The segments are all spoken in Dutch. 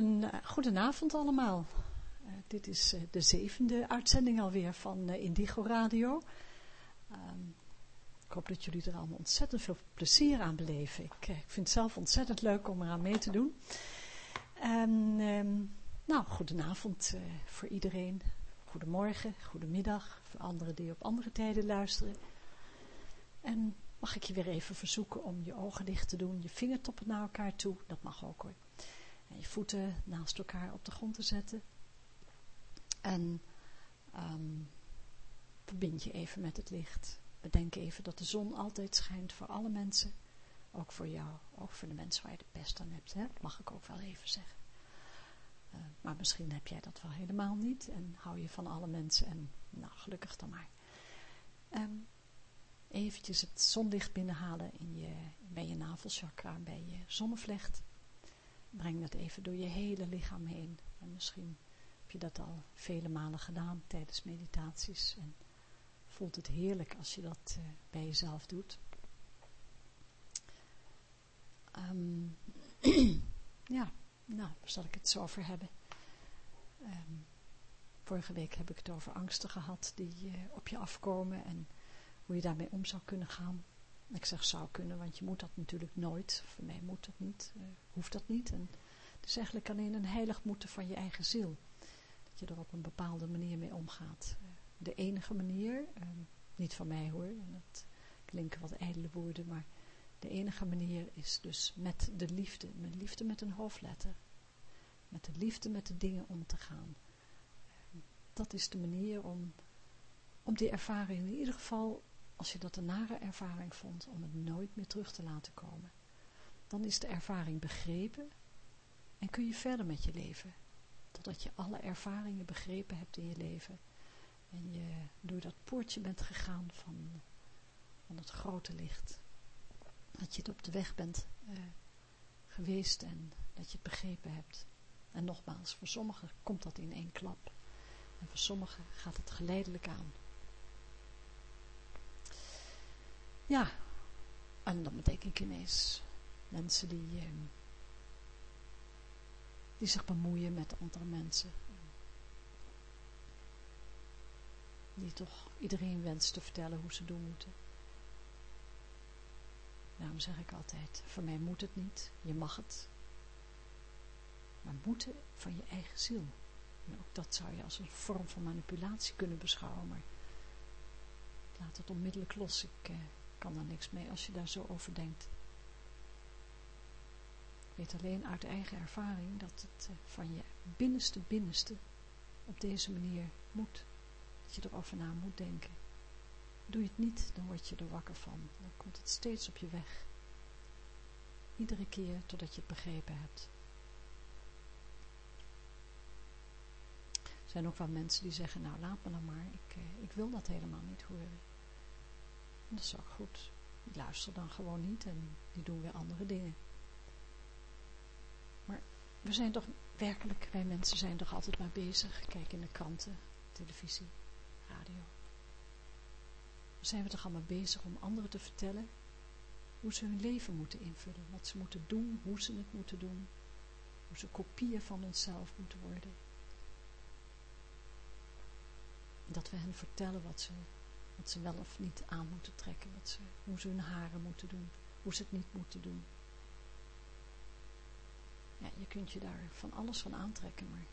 Goeden, eh, goedenavond allemaal. Uh, dit is uh, de zevende uitzending alweer van Indigo Radio. Um, ik hoop dat jullie er allemaal ontzettend veel plezier aan beleven. Ik, ik vind het zelf ontzettend leuk om eraan mee te doen. En, um, nou, goedenavond voor iedereen. Goedemorgen, goedemiddag voor anderen die op andere tijden luisteren. En mag ik je weer even verzoeken om je ogen dicht te doen, je vingertoppen naar elkaar toe. Dat mag ook hoor. En je voeten naast elkaar op de grond te zetten. En um, verbind je even met het licht. Bedenk even dat de zon altijd schijnt voor alle mensen. Ook voor jou, ook voor de mensen waar je het best aan hebt. Hè? Mag ik ook wel even zeggen. Uh, maar misschien heb jij dat wel helemaal niet. En hou je van alle mensen. En nou, gelukkig dan maar. Um, eventjes het zonlicht binnenhalen in je, bij je navelchakra, bij je zonnevlecht. Breng dat even door je hele lichaam heen. En misschien heb je dat al vele malen gedaan tijdens meditaties. En voelt het heerlijk als je dat uh, bij jezelf doet. Um, ja, nou, daar zal ik het zo over hebben. Um, vorige week heb ik het over angsten gehad die uh, op je afkomen en hoe je daarmee om zou kunnen gaan. Ik zeg zou kunnen, want je moet dat natuurlijk nooit. Voor mij moet dat niet, uh, hoeft dat niet. En het is eigenlijk alleen een heilig moeten van je eigen ziel. Dat je er op een bepaalde manier mee omgaat. Uh, de enige manier, uh, niet van mij hoor, en dat klinken wat ijdele woorden, maar de enige manier is dus met de liefde, met liefde met een hoofdletter. Met de liefde met de dingen om te gaan. Dat is de manier om, om die ervaring in ieder geval als je dat een nare ervaring vond, om het nooit meer terug te laten komen. Dan is de ervaring begrepen en kun je verder met je leven. Totdat je alle ervaringen begrepen hebt in je leven. En je door dat poortje bent gegaan van, van het grote licht. Dat je het op de weg bent uh, geweest en dat je het begrepen hebt. En nogmaals, voor sommigen komt dat in één klap. En voor sommigen gaat het geleidelijk aan. Ja, en dan bedenk ik ineens mensen die, eh, die zich bemoeien met andere mensen. Die toch iedereen wenst te vertellen hoe ze doen moeten. Daarom zeg ik altijd, voor mij moet het niet, je mag het. Maar moeten van je eigen ziel. En ook dat zou je als een vorm van manipulatie kunnen beschouwen, maar laat het onmiddellijk los. Ik, eh, kan er niks mee als je daar zo over denkt. Ik weet alleen uit eigen ervaring dat het eh, van je binnenste binnenste op deze manier moet. Dat je erover na moet denken. Doe je het niet, dan word je er wakker van. Dan komt het steeds op je weg. Iedere keer totdat je het begrepen hebt. Er zijn ook wel mensen die zeggen, nou laat me dan maar, ik, eh, ik wil dat helemaal niet horen. Dat is ook goed. Die luisteren dan gewoon niet en die doen weer andere dingen. Maar we zijn toch werkelijk, wij mensen zijn toch altijd maar bezig. Kijk in de kranten, televisie, radio. Zijn we toch allemaal bezig om anderen te vertellen hoe ze hun leven moeten invullen. Wat ze moeten doen, hoe ze het moeten doen. Hoe ze kopieën van onszelf moeten worden. En dat we hen vertellen wat ze wat ze wel of niet aan moeten trekken, wat ze, hoe ze hun haren moeten doen, hoe ze het niet moeten doen. Ja, je kunt je daar van alles van aantrekken, maar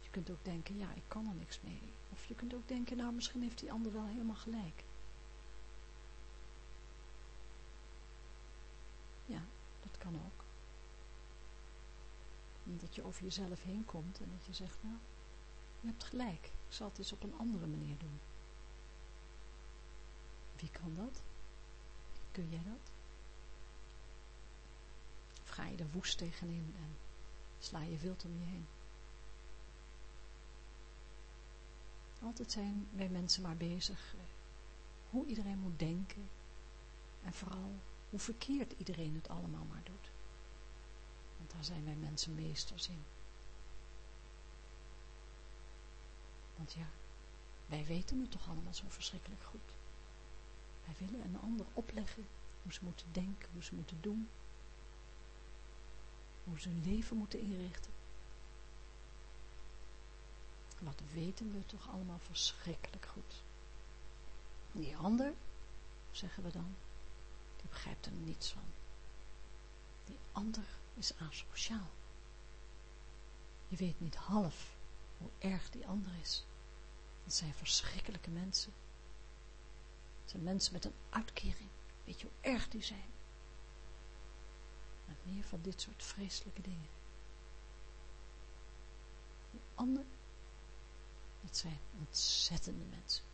je kunt ook denken, ja, ik kan er niks mee. Of je kunt ook denken, nou, misschien heeft die ander wel helemaal gelijk. Ja, dat kan ook. dat je over jezelf heen komt en dat je zegt, nou, je hebt gelijk, ik zal het eens op een andere manier doen. Wie kan dat? Kun jij dat? Of ga je er woest tegenin en sla je wild om je heen? Altijd zijn wij mensen maar bezig hoe iedereen moet denken en vooral hoe verkeerd iedereen het allemaal maar doet. Want daar zijn wij mensen meesters in. Want ja, wij weten het toch allemaal zo verschrikkelijk goed. Wij willen een ander opleggen hoe ze moeten denken, hoe ze moeten doen. Hoe ze hun leven moeten inrichten. Wat weten we toch allemaal verschrikkelijk goed. Die ander, zeggen we dan, die begrijpt er niets van. Die ander is asociaal. Je weet niet half hoe erg die ander is. Dat zijn verschrikkelijke mensen. Dat zijn mensen met een uitkering. Weet je hoe erg die zijn? En meer van dit soort vreselijke dingen. Die ander, dat zijn ontzettende mensen.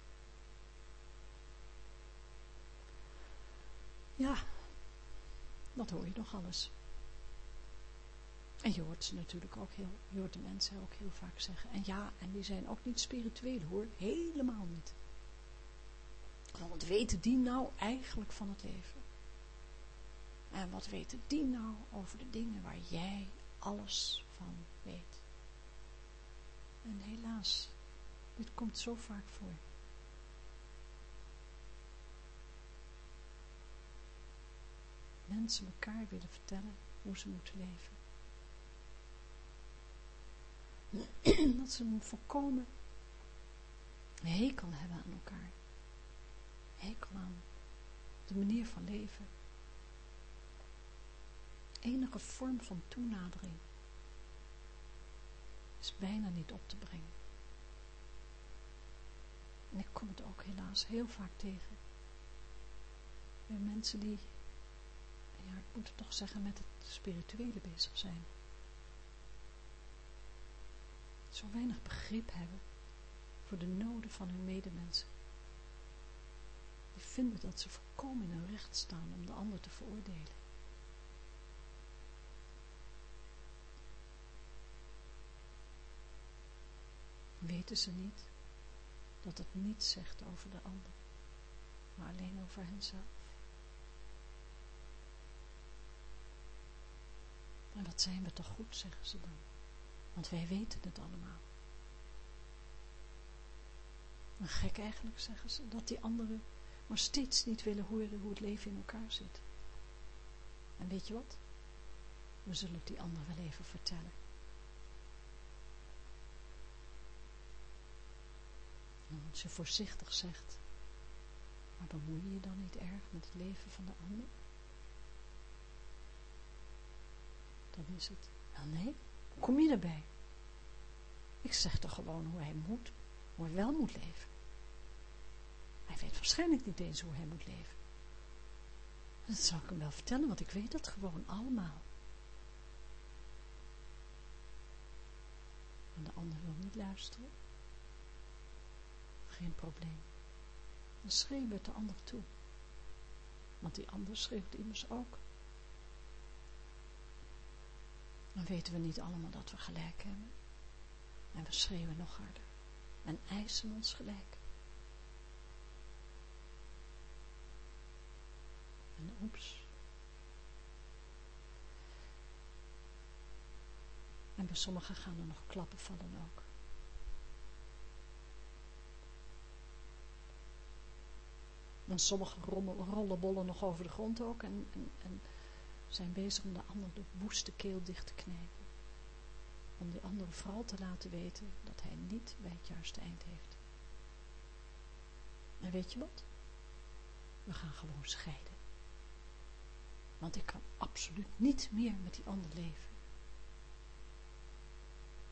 Ja, dat hoor je nog alles. En je hoort ze natuurlijk ook heel, je hoort de mensen ook heel vaak zeggen. En ja, en die zijn ook niet spiritueel hoor, helemaal niet. Wat weten die nou eigenlijk van het leven? En wat weten die nou over de dingen waar jij alles van weet? En helaas, dit komt zo vaak voor. Mensen elkaar willen vertellen hoe ze moeten leven. dat ze een volkomen hekel hebben aan elkaar. Hekel aan de manier van leven. Enige vorm van toenadering is bijna niet op te brengen. En ik kom het ook helaas heel vaak tegen. Bij mensen die, ja, ik moet het toch zeggen, met het spirituele bezig zijn zo weinig begrip hebben voor de noden van hun medemensen. Vinden dat ze volkomen in hun recht staan om de ander te veroordelen. Weten ze niet dat het niets zegt over de ander, maar alleen over henzelf? En wat zijn we toch goed, zeggen ze dan. Want wij weten het allemaal. En gek eigenlijk, zeggen ze, dat die anderen maar steeds niet willen horen hoe het leven in elkaar zit. En weet je wat? We zullen het die ander wel even vertellen. En als je voorzichtig zegt, maar bemoei je je dan niet erg met het leven van de ander? Dan is het, wel nee, hoe kom je daarbij? Ik zeg toch gewoon hoe hij moet, hoe hij wel moet leven. Hij weet waarschijnlijk niet eens hoe hij moet leven. Dat zal ik hem wel vertellen, want ik weet dat gewoon allemaal. En de ander wil niet luisteren. Geen probleem. Dan schreeuwen we het de ander toe. Want die ander schreeuwt immers ook. Dan weten we niet allemaal dat we gelijk hebben. En we schreeuwen nog harder. En eisen ons gelijk. Oeps. En bij sommigen gaan er nog klappen vallen ook. En sommige rollen bollen nog over de grond ook en, en, en zijn bezig om de ander de woeste keel dicht te knijpen om die andere vooral te laten weten dat hij niet bij het juiste eind heeft. En weet je wat? We gaan gewoon scheiden. Want ik kan absoluut niet meer met die ander leven.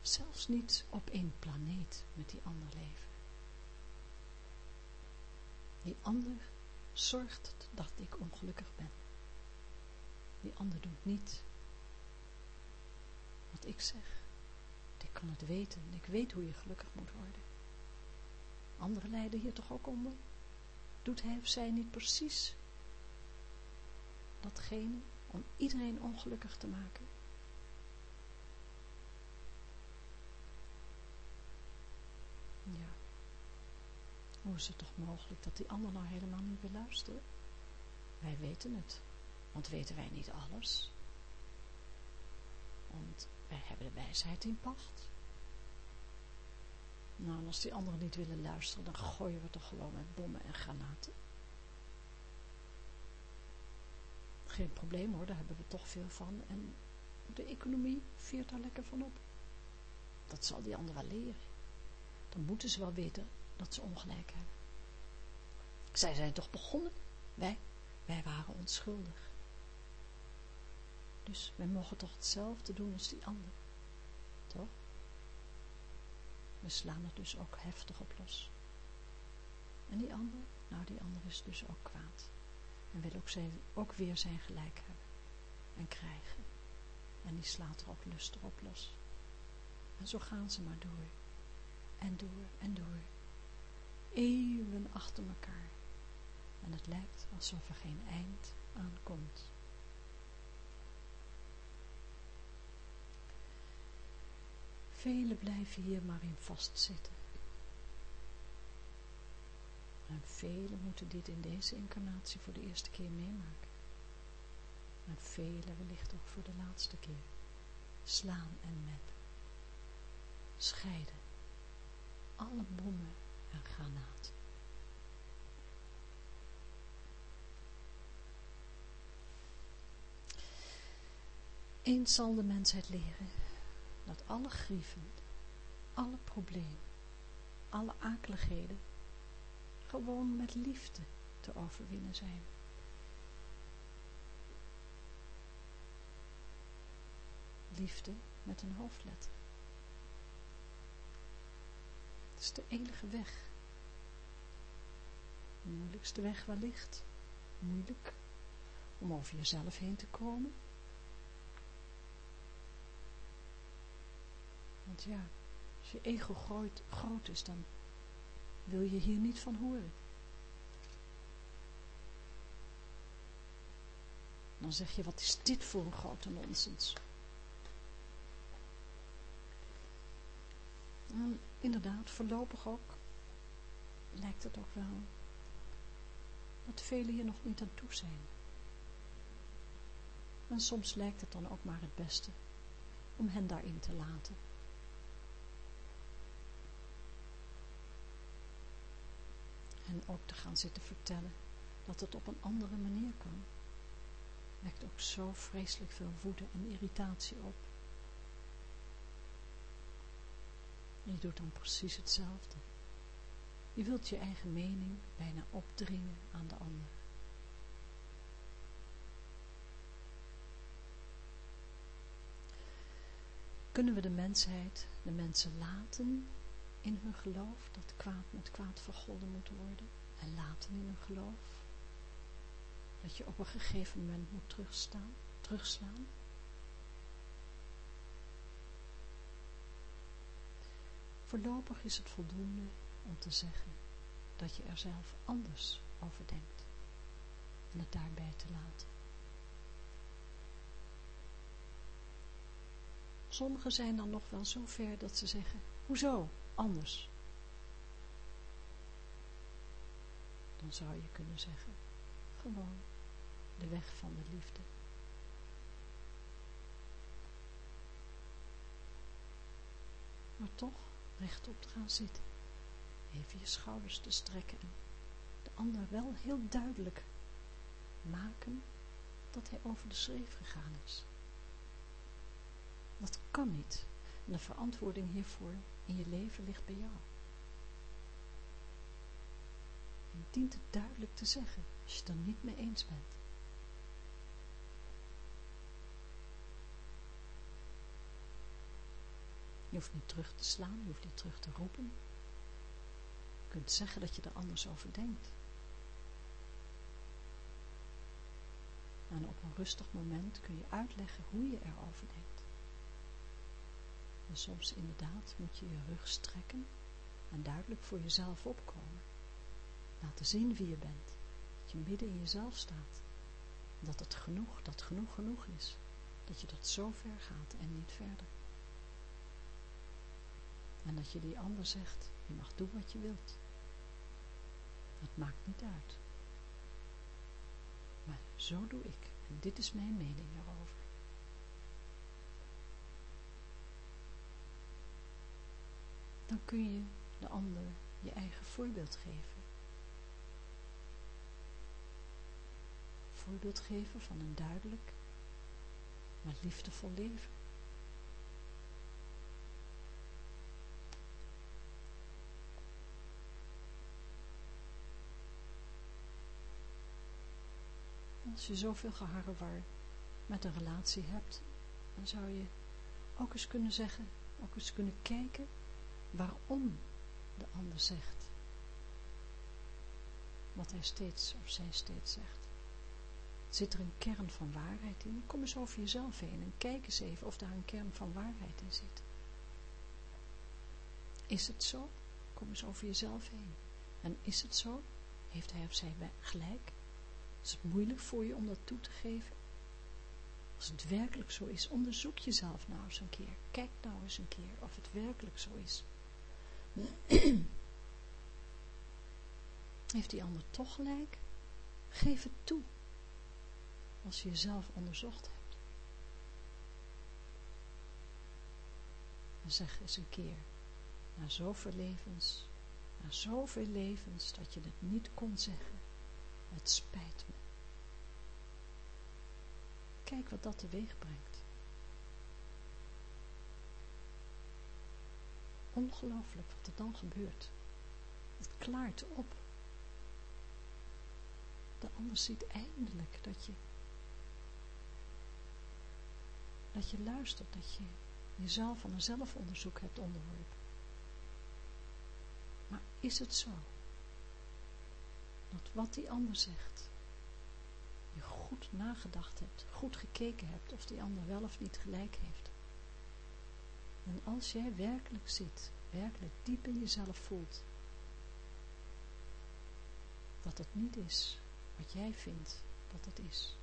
Zelfs niet op één planeet met die ander leven. Die ander zorgt dat ik ongelukkig ben. Die ander doet niet wat ik zeg. Ik kan het weten. Ik weet hoe je gelukkig moet worden. Anderen lijden hier toch ook onder? Doet hij of zij niet precies datgene om iedereen ongelukkig te maken? Ja. Hoe is het toch mogelijk dat die ander nou helemaal niet wil luisteren? Wij weten het. Want weten wij niet alles? Want wij hebben de wijsheid in pacht. Nou, en als die anderen niet willen luisteren, dan gooien we toch gewoon met bommen en granaten. Geen probleem hoor, daar hebben we toch veel van. En de economie veert daar lekker van op. Dat zal die ander wel leren. dan moeten ze wel weten dat ze ongelijk hebben. Zij zijn toch begonnen? Wij, wij waren onschuldig. Dus wij mogen toch hetzelfde doen als die ander. Toch? We slaan er dus ook heftig op los. En die ander? Nou, die ander is dus ook kwaad. En wil ook, ook weer zijn gelijk hebben. En krijgen. En die slaat er ook lustig op los. En zo gaan ze maar door. En door en door. Eeuwen achter elkaar. En het lijkt alsof er geen eind aan komt. Velen blijven hier maar in vastzitten. En velen moeten dit in deze incarnatie voor de eerste keer meemaken. En velen wellicht ook voor de laatste keer. Slaan en met. Scheiden. Alle bommen en granaten. Eens zal de mensheid leren dat alle grieven, alle problemen, alle akeligheden gewoon met liefde te overwinnen zijn. Liefde met een hoofdletter. Het is de enige weg. De moeilijkste weg wellicht. Moeilijk om over jezelf heen te komen. Want ja, als je ego groot, groot is, dan wil je hier niet van horen. Dan zeg je, wat is dit voor een grote nonsens? En inderdaad, voorlopig ook, lijkt het ook wel dat velen hier nog niet aan toe zijn. En soms lijkt het dan ook maar het beste om hen daarin te laten. En ook te gaan zitten vertellen dat het op een andere manier kan, wekt ook zo vreselijk veel woede en irritatie op. En je doet dan precies hetzelfde. Je wilt je eigen mening bijna opdringen aan de ander. Kunnen we de mensheid, de mensen laten in hun geloof dat kwaad met kwaad vergolden moet worden en laten in hun geloof dat je op een gegeven moment moet terugstaan, terugslaan. Voorlopig is het voldoende om te zeggen dat je er zelf anders over denkt en het daarbij te laten. Sommigen zijn dan nog wel zo ver dat ze zeggen, hoezo? Anders. Dan zou je kunnen zeggen, gewoon de weg van de liefde. Maar toch rechtop te gaan zitten. Even je schouders te strekken en de ander wel heel duidelijk maken dat hij over de schreef gegaan is. Dat kan niet. En de verantwoording hiervoor in je leven ligt bij jou. Je dient het duidelijk te zeggen, als je het er niet mee eens bent. Je hoeft niet terug te slaan, je hoeft niet terug te roepen. Je kunt zeggen dat je er anders over denkt. En op een rustig moment kun je uitleggen hoe je erover denkt. En soms inderdaad moet je je rug strekken en duidelijk voor jezelf opkomen. Laten zien wie je bent. Dat je midden in jezelf staat. Dat het genoeg, dat genoeg genoeg is. Dat je tot zo ver gaat en niet verder. En dat je die ander zegt, je mag doen wat je wilt. Het maakt niet uit. Maar zo doe ik. En dit is mijn mening erover. dan kun je de ander je eigen voorbeeld geven. Voorbeeld geven van een duidelijk, maar liefdevol leven. Als je zoveel geharrewar met een relatie hebt, dan zou je ook eens kunnen zeggen, ook eens kunnen kijken waarom de ander zegt wat hij steeds of zij steeds zegt. Zit er een kern van waarheid in? Kom eens over jezelf heen en kijk eens even of daar een kern van waarheid in zit. Is het zo? Kom eens over jezelf heen. En is het zo? Heeft hij of zij gelijk? Is het moeilijk voor je om dat toe te geven? Als het werkelijk zo is, onderzoek jezelf nou eens een keer. Kijk nou eens een keer of het werkelijk zo is. Heeft die ander toch gelijk? Geef het toe. Als je jezelf onderzocht hebt. En zeg eens een keer, na zoveel levens, na zoveel levens, dat je het niet kon zeggen. Het spijt me. Kijk wat dat teweeg brengt. Ongelooflijk wat er dan gebeurt. Het klaart op. De ander ziet eindelijk dat je dat je luistert, dat je jezelf van een zelfonderzoek hebt onderworpen. Maar is het zo? Dat wat die ander zegt, je goed nagedacht hebt, goed gekeken hebt of die ander wel of niet gelijk heeft. En als jij werkelijk ziet, werkelijk diep in jezelf voelt, dat het niet is wat jij vindt dat het is.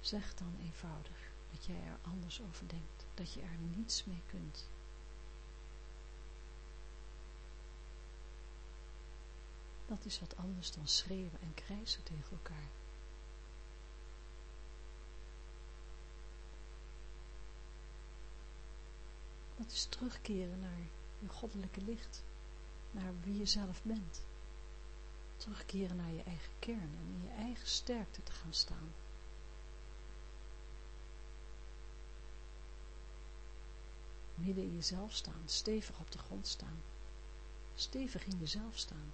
Zeg dan eenvoudig dat jij er anders over denkt, dat je er niets mee kunt. Dat is wat anders dan schreeuwen en krijsen tegen elkaar. Dat is terugkeren naar je goddelijke licht, naar wie je zelf bent. Terugkeren naar je eigen kern en in je eigen sterkte te gaan staan. midden in jezelf staan, stevig op de grond staan, stevig in jezelf staan.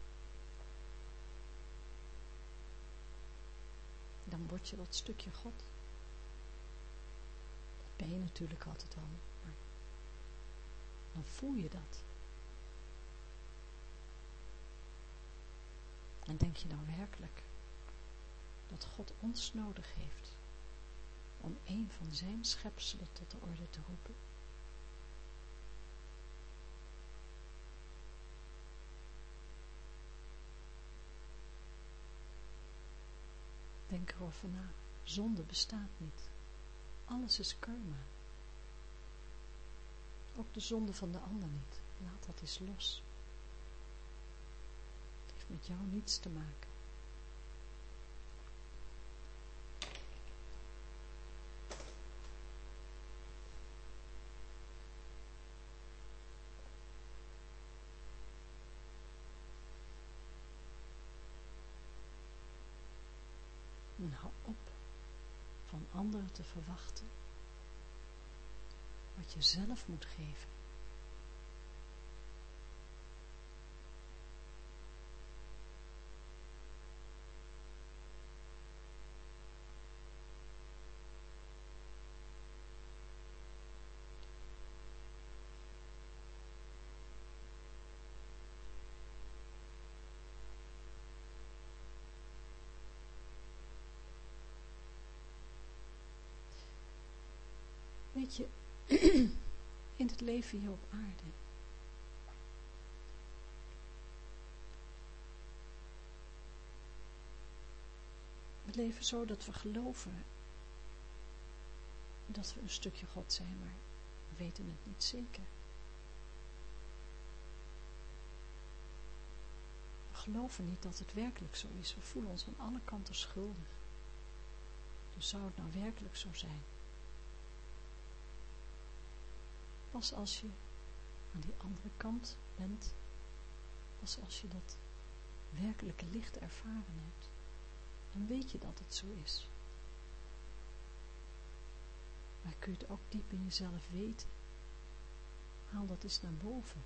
Dan word je dat stukje God. Dat ben je natuurlijk altijd al, dan voel je dat. En denk je nou werkelijk dat God ons nodig heeft om een van zijn schepselen tot de orde te roepen? Denk erover na. Zonde bestaat niet. Alles is karma. Ook de zonde van de ander niet. Laat dat eens los. Het heeft met jou niets te maken. hou op van anderen te verwachten wat je zelf moet geven. Weet je, in het leven hier op aarde. We leven zo dat we geloven dat we een stukje God zijn, maar we weten het niet zeker. We geloven niet dat het werkelijk zo is. We voelen ons aan alle kanten schuldig. Dus zou het nou werkelijk zo zijn? Pas als je aan die andere kant bent, pas als je dat werkelijke licht ervaren hebt, dan weet je dat het zo is. Maar kun je het ook diep in jezelf weten? Haal dat eens naar boven.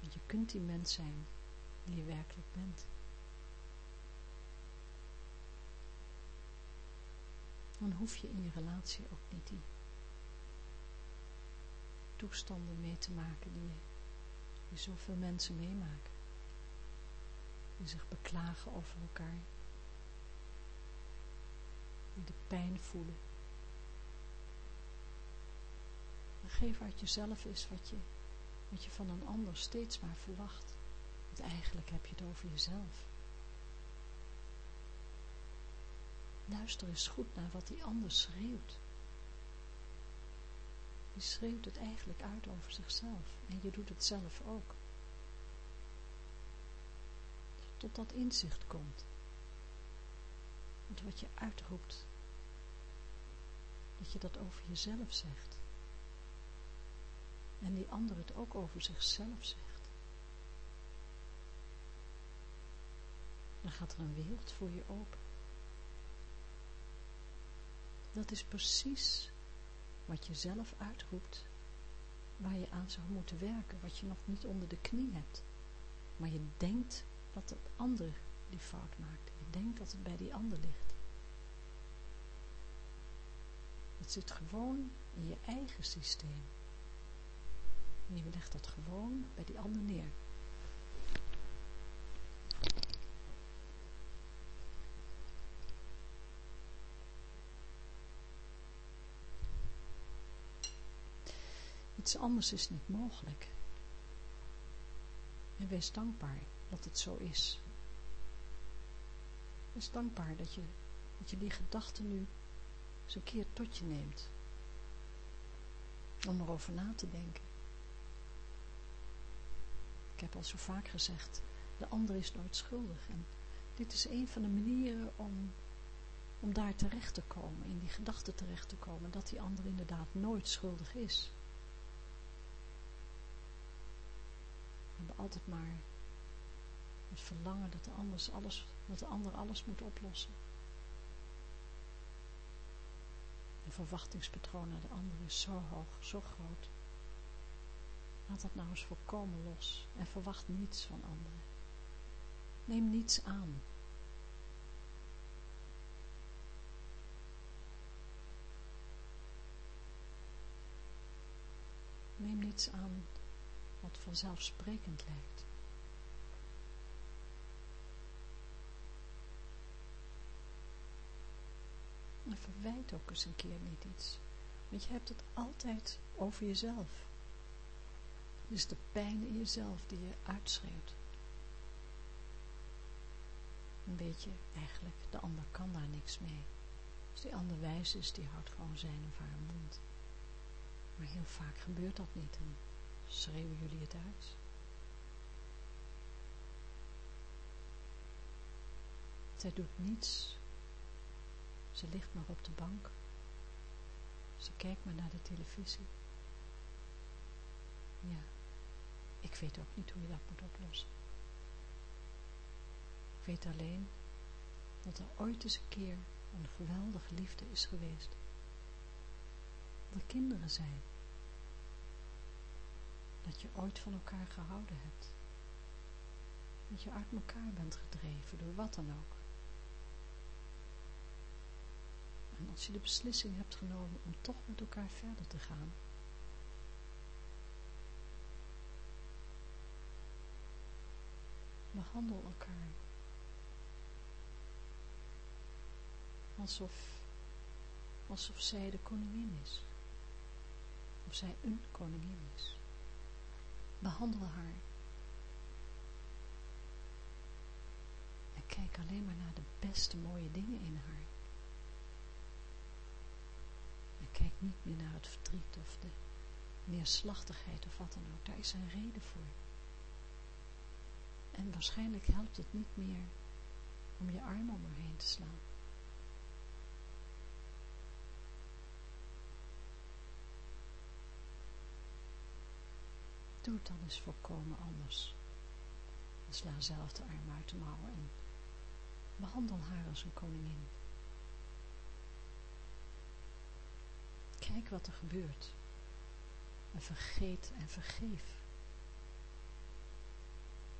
Want je kunt die mens zijn die je werkelijk bent. Dan hoef je in je relatie ook niet die toestanden mee te maken die, die zoveel mensen meemaken. Die zich beklagen over elkaar. Die de pijn voelen. geef uit jezelf is wat je, wat je van een ander steeds maar verwacht. Want eigenlijk heb je het over jezelf. Luister eens goed naar wat die ander schreeuwt. Die schreeuwt het eigenlijk uit over zichzelf. En je doet het zelf ook. Tot dat inzicht komt. Want wat je uitroept, dat je dat over jezelf zegt. En die ander het ook over zichzelf zegt. Dan gaat er een wereld voor je open. Dat is precies wat je zelf uitroept, waar je aan zou moeten werken, wat je nog niet onder de knie hebt. Maar je denkt dat het ander die fout maakt. Je denkt dat het bij die ander ligt. Het zit gewoon in je eigen systeem. En je legt dat gewoon bij die ander neer. Iets anders is niet mogelijk. En wees dankbaar dat het zo is. Wees dankbaar dat je, dat je die gedachte nu eens een keer tot je neemt. Om erover na te denken. Ik heb al zo vaak gezegd, de ander is nooit schuldig. En dit is een van de manieren om, om daar terecht te komen, in die gedachte terecht te komen, dat die ander inderdaad nooit schuldig is. We hebben altijd maar het verlangen dat de, anders alles, dat de ander alles moet oplossen. Een verwachtingspatroon naar de ander is zo hoog, zo groot. Laat dat nou eens volkomen los en verwacht niets van anderen. Neem niets aan. Neem niets aan vanzelfsprekend lijkt. En verwijt ook eens een keer niet iets. Want je hebt het altijd over jezelf. Is de pijn in jezelf die je uitschreeuwt. Een beetje, eigenlijk, de ander kan daar niks mee. Als die ander wijs is, die houdt gewoon zijn of haar mond. Maar heel vaak gebeurt dat niet en schreeuwen jullie het uit. Zij doet niets. Ze ligt maar op de bank. Ze kijkt maar naar de televisie. Ja. Ik weet ook niet hoe je dat moet oplossen. Ik weet alleen dat er ooit eens een keer een geweldige liefde is geweest. Dat er kinderen zijn. Dat je ooit van elkaar gehouden hebt. Dat je uit elkaar bent gedreven, door wat dan ook. En als je de beslissing hebt genomen om toch met elkaar verder te gaan, behandel elkaar. Alsof, alsof zij de koningin is. Of zij een koningin is. Behandel haar. En kijk alleen maar naar de beste mooie dingen in haar. En kijk niet meer naar het verdriet of de neerslachtigheid of wat dan ook. Daar is een reden voor. En waarschijnlijk helpt het niet meer om je arm om haar heen te slaan. Doe het dan eens volkomen anders. Sla zelf de arm uit de mouwen en behandel haar als een koningin. Kijk wat er gebeurt. En vergeet en vergeef.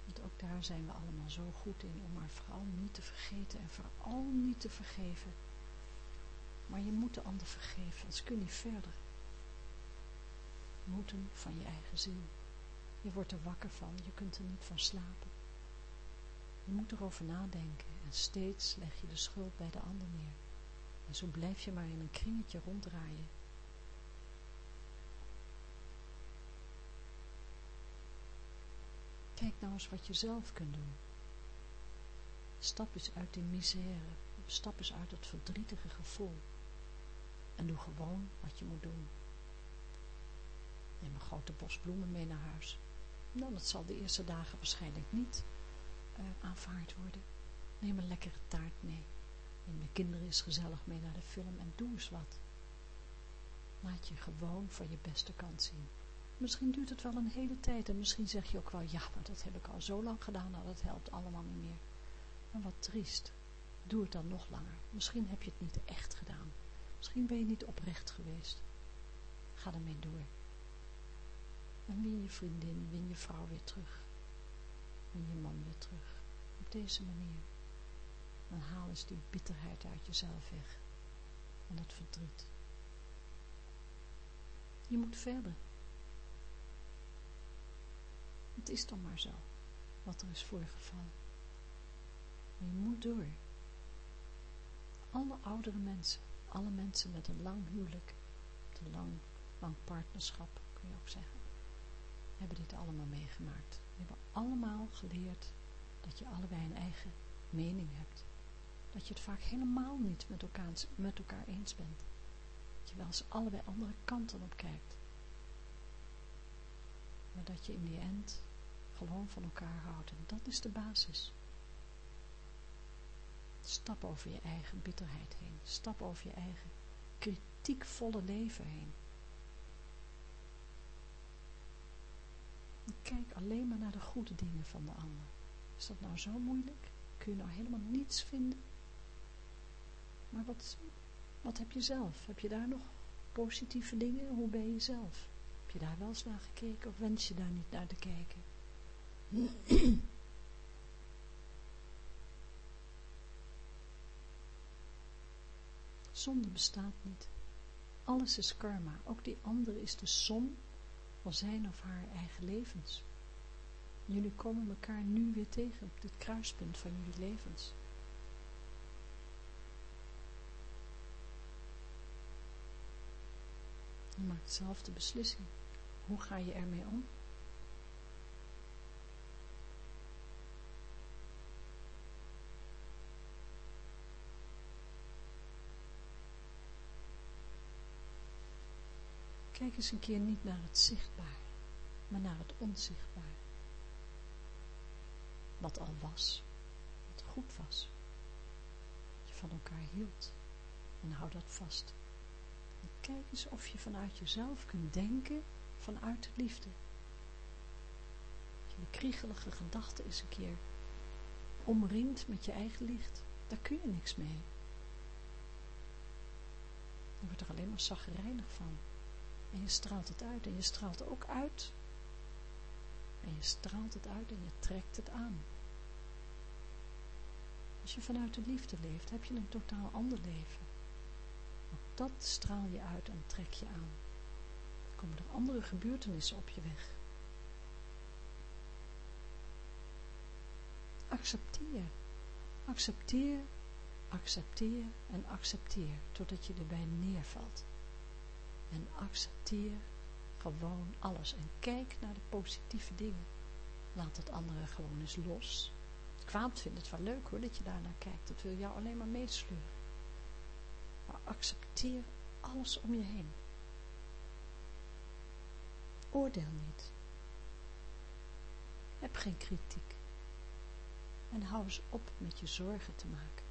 Want ook daar zijn we allemaal zo goed in om maar vooral niet te vergeten en vooral niet te vergeven. Maar je moet de ander vergeven, anders kun je niet verder. Moeten van je eigen ziel. Je wordt er wakker van, je kunt er niet van slapen. Je moet erover nadenken en steeds leg je de schuld bij de ander neer. En zo blijf je maar in een kringetje ronddraaien. Kijk nou eens wat je zelf kunt doen. Stap eens uit die misère. Stap eens uit het verdrietige gevoel. En doe gewoon wat je moet doen. Neem een grote bos bloemen mee naar huis. Nou, dat zal de eerste dagen waarschijnlijk niet uh, aanvaard worden. Neem een lekkere taart mee. Neem de kinderen eens gezellig mee naar de film en doe eens wat. Laat je gewoon van je beste kant zien. Misschien duurt het wel een hele tijd en misschien zeg je ook wel, ja, maar dat heb ik al zo lang gedaan, nou dat helpt allemaal niet meer. Maar wat triest. Doe het dan nog langer. Misschien heb je het niet echt gedaan. Misschien ben je niet oprecht geweest. Ga ermee door. En win je vriendin, win je vrouw weer terug. Win je man weer terug. Op deze manier. Dan haal eens die bitterheid uit jezelf weg. En dat verdriet. Je moet verder. Het is dan maar zo, wat er is voorgevallen. Maar je moet door. Alle oudere mensen, alle mensen met een lang huwelijk, een lang, lang partnerschap, kun je ook zeggen, hebben dit allemaal meegemaakt. Die hebben allemaal geleerd dat je allebei een eigen mening hebt. Dat je het vaak helemaal niet met elkaar, met elkaar eens bent. Dat je wel eens allebei andere kanten op kijkt. Maar dat je in die end gewoon van elkaar houdt. En dat is de basis. Stap over je eigen bitterheid heen. Stap over je eigen kritiekvolle leven heen. Kijk alleen maar naar de goede dingen van de ander. Is dat nou zo moeilijk? Kun je nou helemaal niets vinden? Maar wat, wat heb je zelf? Heb je daar nog positieve dingen? Hoe ben je zelf? Heb je daar wel eens naar gekeken of wens je daar niet naar te kijken? Zonde bestaat niet. Alles is karma. Ook die andere is de som van zijn of haar eigen levens. Jullie komen elkaar nu weer tegen op dit kruispunt van jullie levens. Je maakt zelf de beslissing. Hoe ga je ermee om? Kijk eens een keer niet naar het zichtbaar, maar naar het onzichtbaar. Wat al was, wat goed was. Dat je van elkaar hield en hou dat vast. Kijk eens of je vanuit jezelf kunt denken vanuit de liefde. Je kriegelige gedachten eens een keer omringt met je eigen licht. Daar kun je niks mee. Je wordt er alleen maar zagrijnig van. En je straalt het uit. En je straalt ook uit. En je straalt het uit en je trekt het aan. Als je vanuit de liefde leeft, heb je een totaal ander leven. Want dat straal je uit en trek je aan. Dan komen er andere gebeurtenissen op je weg. Accepteer. Accepteer, accepteer en accepteer, totdat je erbij neervalt. En accepteer gewoon alles. En kijk naar de positieve dingen. Laat het andere gewoon eens los. Kwaad vindt het wel leuk hoor, dat je daar naar kijkt. Dat wil jou alleen maar meesleuren. Maar accepteer alles om je heen. Oordeel niet. Heb geen kritiek. En hou eens op met je zorgen te maken.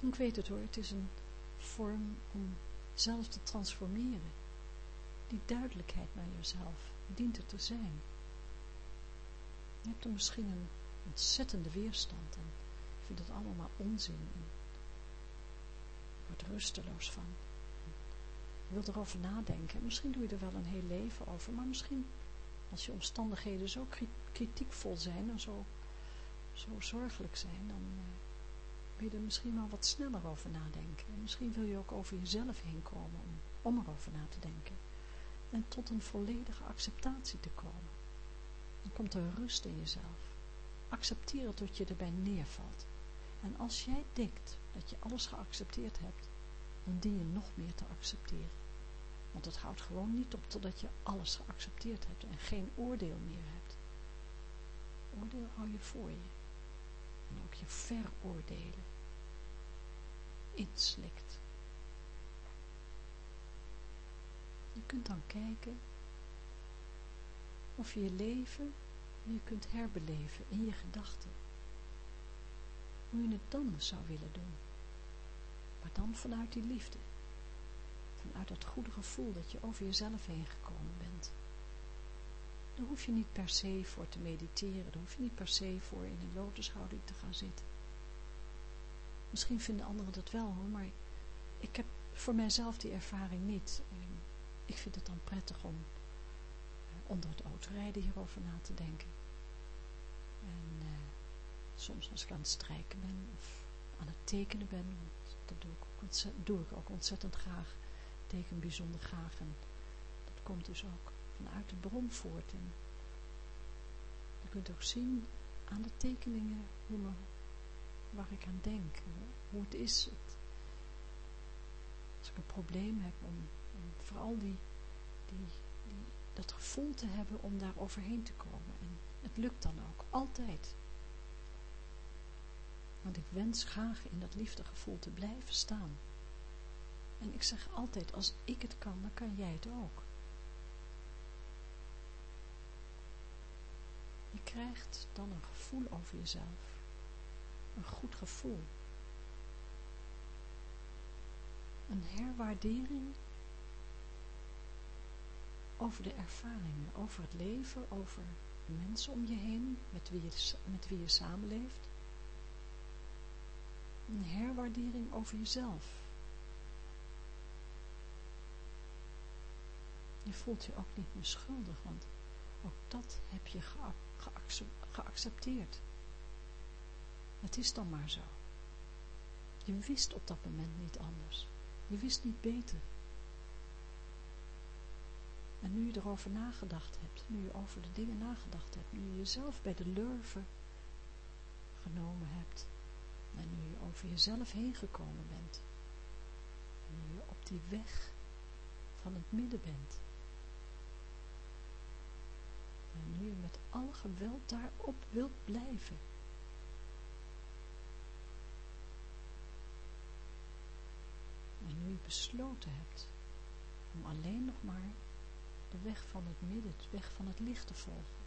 Ik weet het hoor, het is een vorm om zelf te transformeren. Die duidelijkheid naar jezelf dient er te zijn. Je hebt er misschien een ontzettende weerstand en je vindt het allemaal maar onzin. Je wordt rusteloos van. wil erover nadenken. Misschien doe je er wel een heel leven over, maar misschien als je omstandigheden zo kritiekvol zijn en zo, zo zorgelijk zijn, dan uh, wil je er misschien wel wat sneller over nadenken. En misschien wil je ook over jezelf heen komen om, erover na te denken. En tot een volledige acceptatie te komen. Dan komt er rust in jezelf. Accepteer tot je erbij neervalt. En als jij denkt dat je alles geaccepteerd hebt, dan dien je nog meer te accepteren. Want het houdt gewoon niet op totdat je alles geaccepteerd hebt en geen oordeel meer hebt. Oordeel hou je voor je. En ook je veroordelen inslikt. Je kunt dan kijken of je je leven je kunt herbeleven in je gedachten. Hoe je het dan zou willen doen. Maar dan vanuit die liefde. Vanuit dat goede gevoel dat je over jezelf heen gekomen bent. Daar hoef je niet per se voor te mediteren. Daar hoef je niet per se voor in een lotushouding te gaan zitten. Misschien vinden anderen dat wel hoor, maar ik heb voor mijzelf die ervaring niet. Ik vind het dan prettig om eh, onder het autorijden hierover na te denken. En uh, soms als ik aan het strijken ben of aan het tekenen ben, dat doe ik ook ontzettend, doe ik ook ontzettend graag. Teken bijzonder graag en dat komt dus ook vanuit de bron voort. En je kunt ook zien aan de tekeningen hoe waar ik aan denk, hoe het is. als ik een probleem heb om, vooral die, die, dat gevoel te hebben om daar overheen te komen. En het lukt dan ook, altijd. Want ik wens graag in dat liefdegevoel te blijven staan. En ik zeg altijd, als ik het kan, dan kan jij het ook. Je krijgt dan een gevoel over jezelf. Een goed gevoel. Een herwaardering over de ervaringen, over het leven, over de mensen om je heen, met wie je, met wie je samenleeft. Een herwaardering over jezelf. Je voelt je ook niet meer schuldig, want ook dat heb je geaccepteerd. Het is dan maar zo. Je wist op dat moment niet anders. Je wist niet beter. En nu je erover nagedacht hebt, nu je over de dingen nagedacht hebt, nu je jezelf bij de lurven genomen hebt, en nu je over jezelf heen gekomen bent, en nu je op die weg van het midden bent, en nu je met al geweld daarop wilt blijven, en nu je besloten hebt om alleen nog maar de weg van het midden, de weg van het licht te volgen.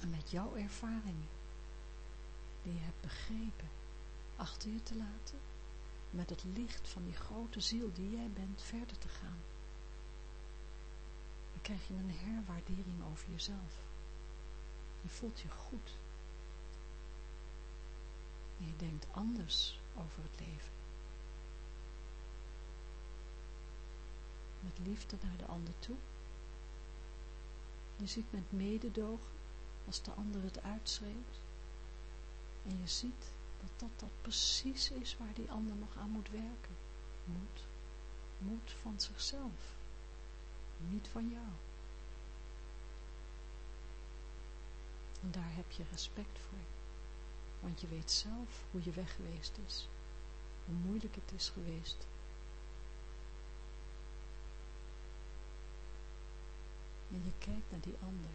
En met jouw ervaringen, die je hebt begrepen, achter je te laten, met het licht van die grote ziel die jij bent, verder te gaan. Dan krijg je een herwaardering over jezelf. Je voelt je goed. En je denkt anders over het leven. Met liefde naar de ander toe. Je ziet met mededogen als de ander het uitschreeuwt. En je ziet dat dat, dat precies is waar die ander nog aan moet werken. Moet. Moet van zichzelf. Niet van jou. En daar heb je respect voor. Want je weet zelf hoe je weg geweest is. Hoe moeilijk het is geweest En je kijkt naar die ander.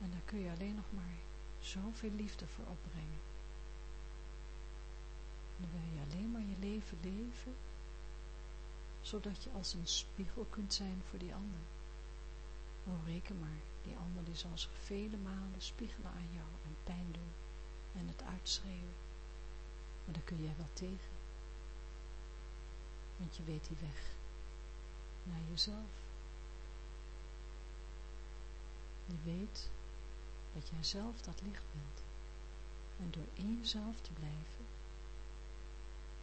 En daar kun je alleen nog maar zoveel liefde voor opbrengen. En dan wil je alleen maar je leven leven, zodat je als een spiegel kunt zijn voor die ander. Oh, reken maar, die ander die zal zich vele malen spiegelen aan jou en pijn doen en het uitschreeuwen. Maar daar kun jij wel tegen. Want je weet die weg naar jezelf. Je weet dat jij zelf dat licht bent. En door in jezelf te blijven,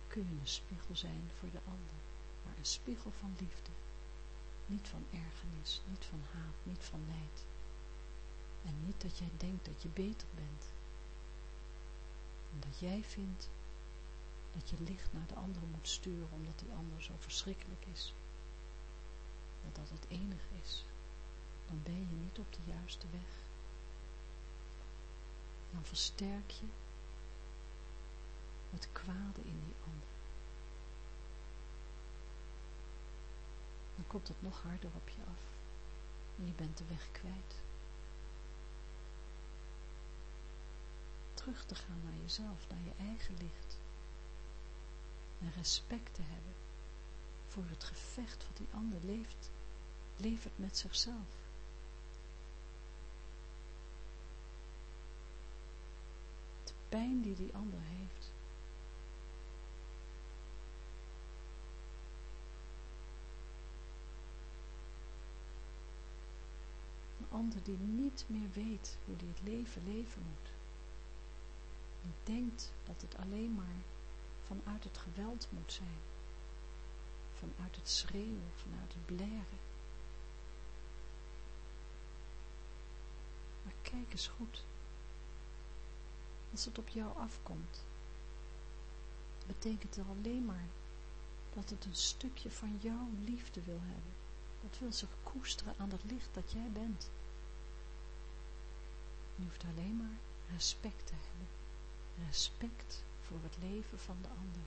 kun je een spiegel zijn voor de ander. maar een spiegel van liefde. Niet van ergernis, niet van haat, niet van nijd. En niet dat jij denkt dat je beter bent. En dat jij vindt dat je licht naar de ander moet sturen omdat die ander zo verschrikkelijk is. Dat dat het enige is. Dan ben je niet op de juiste weg. Dan versterk je het kwade in die ander. Dan komt het nog harder op je af. En je bent de weg kwijt. Terug te gaan naar jezelf, naar je eigen licht. En respect te hebben voor het gevecht wat die ander leeft, levert met zichzelf. Pijn die die ander heeft. Een ander die niet meer weet hoe die het leven leven moet. Die denkt dat het alleen maar vanuit het geweld moet zijn. Vanuit het schreeuwen, vanuit het blaren. Maar kijk eens goed. Als het op jou afkomt, betekent het alleen maar dat het een stukje van jouw liefde wil hebben. Dat wil zich koesteren aan dat licht dat jij bent. Je hoeft alleen maar respect te hebben. Respect voor het leven van de ander.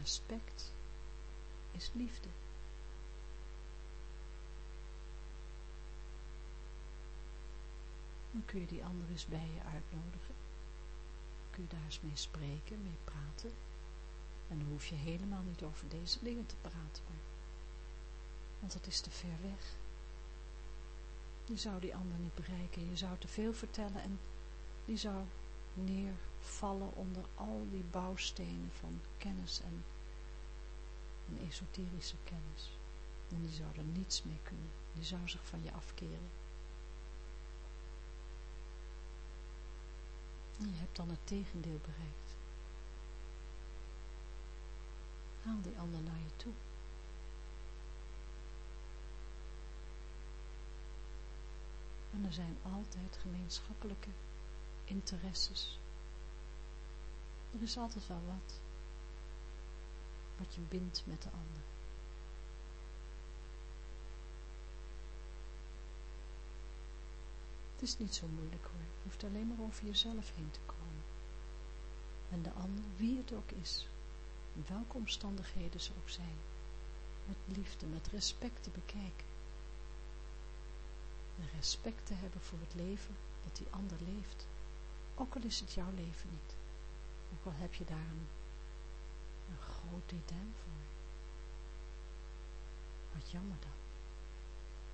Respect is liefde. Dan kun je die ander eens bij je uitnodigen. Kun je daar eens mee spreken, mee praten. En dan hoef je helemaal niet over deze dingen te praten. Want dat is te ver weg. Je zou die ander niet bereiken. Je zou te veel vertellen en die zou neervallen onder al die bouwstenen van kennis en, en esoterische kennis. En die zou er niets mee kunnen. Die zou zich van je afkeren. Je hebt dan het tegendeel bereikt. Haal die ander naar je toe. En er zijn altijd gemeenschappelijke interesses. Er is altijd wel wat, wat je bindt met de ander. Het is niet zo moeilijk hoor, je hoeft alleen maar over jezelf heen te komen. En de ander, wie het ook is, in welke omstandigheden ze ook zijn, met liefde, met respect te bekijken. En respect te hebben voor het leven dat die ander leeft. Ook al is het jouw leven niet. Ook al heb je daar een, groot dédain voor. Wat jammer dan.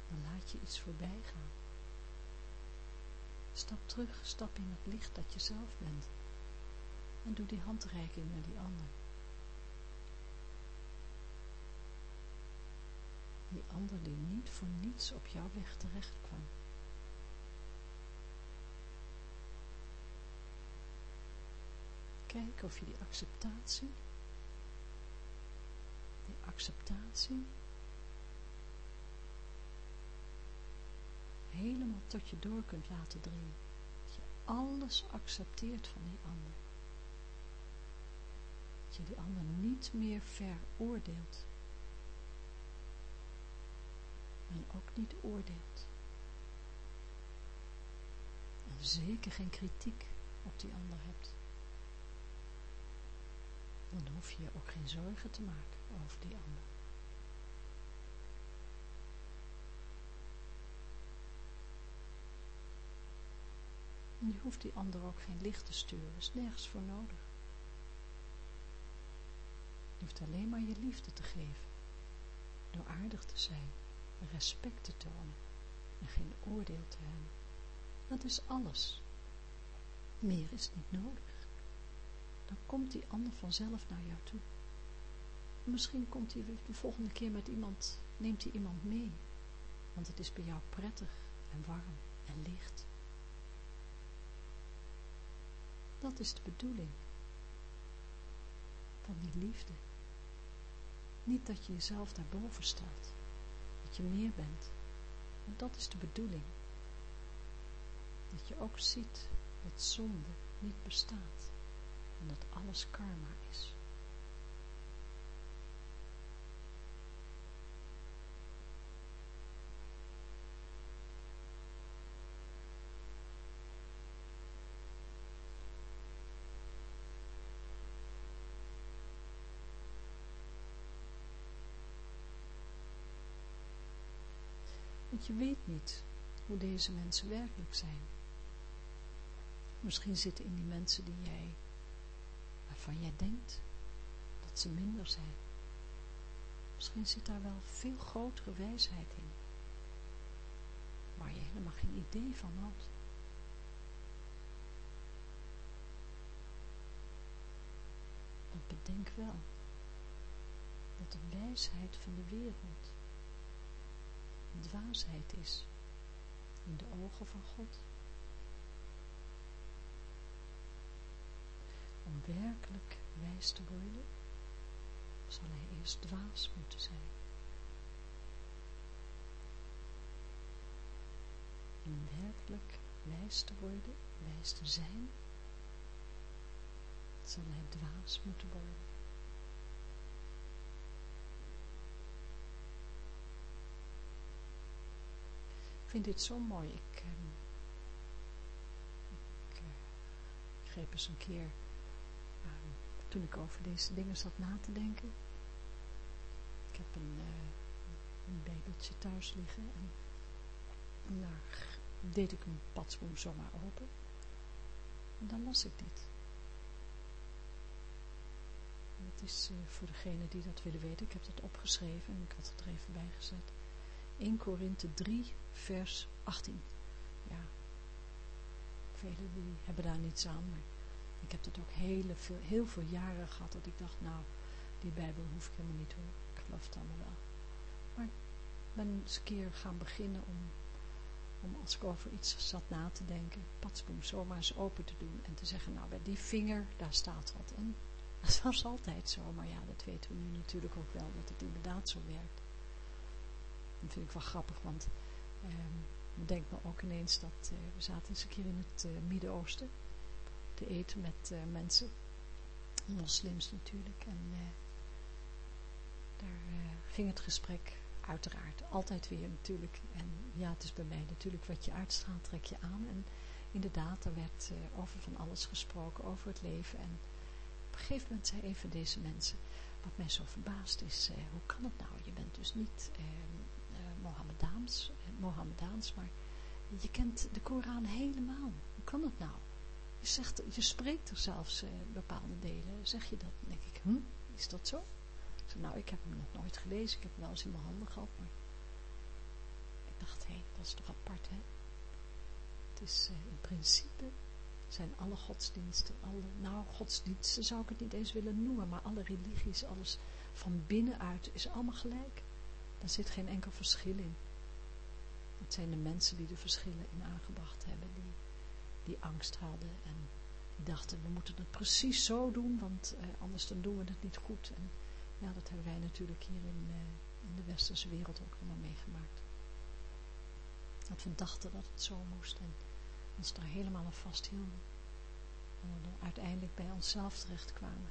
Dan laat je iets voorbij gaan. Stap terug, stap in het licht dat je zelf bent. En doe die handreiking naar die ander. Die ander die niet voor niets op jouw weg terecht kwam. kijken of je die acceptatie, die acceptatie, helemaal tot je door kunt laten dringen. Dat je alles accepteert van die ander. Dat je die ander niet meer veroordeelt. En ook niet oordeelt. En zeker geen kritiek op die ander hebt dan hoef je je ook geen zorgen te maken over die ander. Je hoeft die ander ook geen licht te sturen, is nergens voor nodig. Je hoeft alleen maar je liefde te geven, door aardig te zijn, respect te tonen en geen oordeel te hebben. Dat is alles. Meer is niet nodig dan komt die ander vanzelf naar jou toe. Misschien komt hij de volgende keer met iemand, neemt hij iemand mee, want het is bij jou prettig en warm en licht. Dat is de bedoeling van die liefde. Niet dat je jezelf daarboven stelt. Dat je meer bent. Dat is de bedoeling. Dat je ook ziet dat zonde niet bestaat. En dat alles karma is. Je weet niet hoe deze mensen werkelijk zijn. Misschien zitten in die mensen die jij, waarvan jij denkt dat ze minder zijn. Misschien zit daar wel veel grotere wijsheid in. Waar je helemaal geen idee van had. Want bedenk wel dat de wijsheid van de wereld dwaasheid is in de ogen van God. Om werkelijk wijs te worden, zal hij eerst dwaas moeten zijn. Om werkelijk wijs te worden, wijs te zijn, zal hij dwaas moeten worden. Vind dit zo mooi. Ik, ik uh, greep eens een keer, uh, toen ik over deze dingen zat na te denken. Ik heb een, eh, een bijbeltje thuis liggen en, daar deed ik een padsboom zomaar open. En dan las ik dit. Het is eh, voor degene die dat willen weten, ik heb dat opgeschreven en ik had het er even bij gezet. 1 Korinthe 3 vers 18. Ja, velen die hebben daar niets aan, maar ik heb het ook hele veel, heel veel jaren gehad dat ik dacht, nou, die Bijbel hoef ik helemaal niet hoor. Ik geloof het allemaal wel. Maar ik ben eens een keer gaan beginnen om, om als ik over iets zat na te denken, patsboom zomaar eens open te doen en te zeggen, nou, bij die vinger, daar staat wat. En dat was altijd zo, maar ja, dat weten we nu natuurlijk ook wel, dat het inderdaad zo werkt. Vind ik wel grappig, want Um, denk me ook ineens dat uh, we zaten eens een keer in het uh, Midden-Oosten. Te eten met uh, mensen, moslims natuurlijk, en daar ging het gesprek uiteraard altijd weer natuurlijk, en ja, het is bij mij natuurlijk wat je uitstraalt, trek je aan, en inderdaad, er werd over van alles gesproken, over het leven, en op een gegeven moment zei even deze mensen, wat mij zo verbaasd is, hoe kan het nou, je bent dus niet Mohammedaans, Mohammedaans, maar je kent de Koran helemaal. Hoe kan dat nou? Je, zegt, je spreekt er zelfs uh, bepaalde delen. Zeg je dat? Dan denk ik, hm, is dat zo? Ik nou, ik heb hem nog nooit gelezen. Ik heb hem wel eens in mijn handen gehad, maar ik dacht, hé, hey, dat is toch apart, hè? Het is uh, in principe zijn alle godsdiensten, alle, nou, godsdiensten zou ik het niet eens willen noemen, maar alle religies, alles van binnenuit is allemaal gelijk. Er zit geen enkel verschil in. Het zijn de mensen die de verschillen in aangebracht hebben, die, die angst hadden en die dachten, we moeten het precies zo doen, want eh, anders dan doen we het niet goed. En ja, dat hebben wij natuurlijk hier in, eh, in de westerse wereld ook allemaal meegemaakt. Dat we dachten dat het zo moest en ons daar helemaal aan vasthielden. En we dan uiteindelijk bij onszelf terechtkwamen.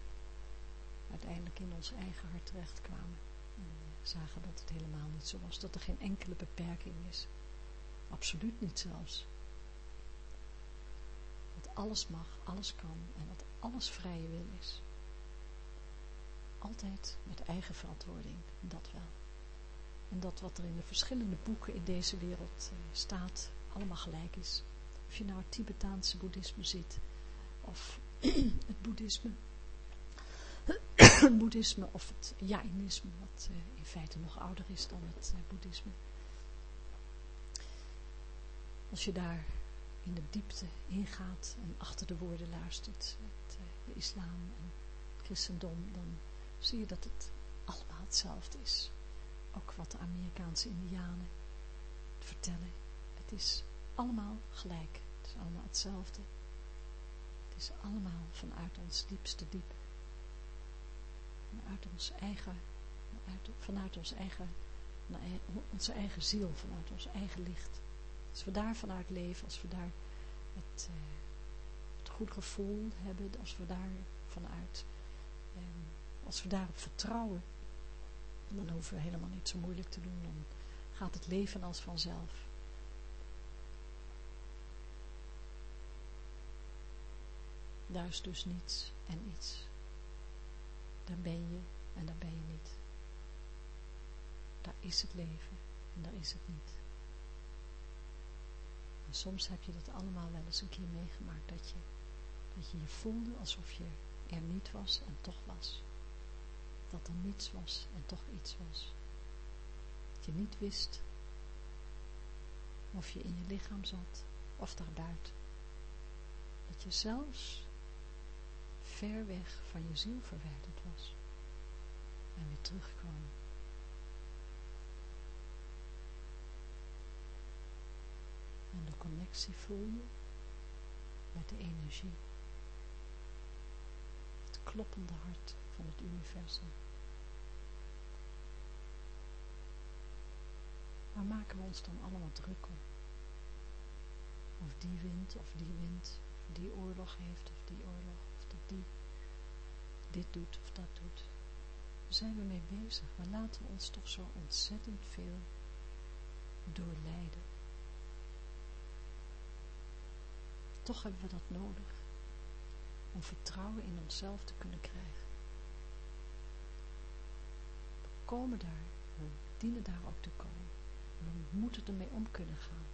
Uiteindelijk in ons eigen hart terechtkwamen zagen dat het helemaal niet zo was. Dat er geen enkele beperking is. Absoluut niet zelfs. Dat alles mag, alles kan en dat alles vrije wil is. Altijd met eigen verantwoording, dat wel. En dat wat er in de verschillende boeken in deze wereld uh, staat, allemaal gelijk is. Of je nou het Tibetaanse boeddhisme ziet, of het boeddhisme, boeddhisme of het jainisme, wat uh, in feite nog ouder is dan het uh, boeddhisme. Als je daar in de diepte ingaat en achter de woorden luistert, uh, de islam en het christendom, dan zie je dat het allemaal hetzelfde is. Ook wat de Amerikaanse indianen vertellen. Het is allemaal gelijk. Het is allemaal hetzelfde. Het is allemaal vanuit ons diepste diep. Vanuit ons eigen uit, vanuit onze eigen, onze eigen ziel, vanuit ons eigen licht. Als we daar vanuit leven, als we daar het, uh, het goed gevoel hebben, als we daar vanuit, um, als we daarop vertrouwen, dan hoeven we helemaal niet zo moeilijk te doen, dan gaat het leven als vanzelf. Daar is dus niets en iets. Daar ben je en daar ben je niet. Daar is het leven en daar is het niet. En soms heb je dat allemaal wel eens een keer meegemaakt, dat je dat je, je voelde alsof je er niet was en toch was. Dat er niets was en toch iets was. Dat je niet wist of je in je lichaam zat of daarbuiten. Dat je zelfs ver weg van je ziel verwijderd was. En weer terugkwam. En de connectie voel je met de energie. Het kloppende hart van het universum. Waar maken we ons dan allemaal druk om? Of die wint, of die wint, of die oorlog heeft, of die oorlog dit doet of dat doet. Daar zijn we mee bezig, maar laten we ons toch zo ontzettend veel doorleiden. Toch hebben we dat nodig om vertrouwen in onszelf te kunnen krijgen. We komen daar, we dienen daar ook te komen. We moeten ermee om kunnen gaan.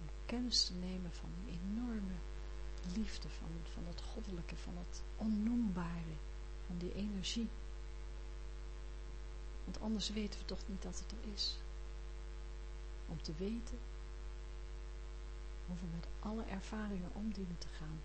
Om kennis te nemen van die enorme liefde, van, van het goddelijke, van het onnoembare, van die energie. Want anders weten we toch niet dat het er is. Om te weten hoe we met alle ervaringen om dienen te gaan.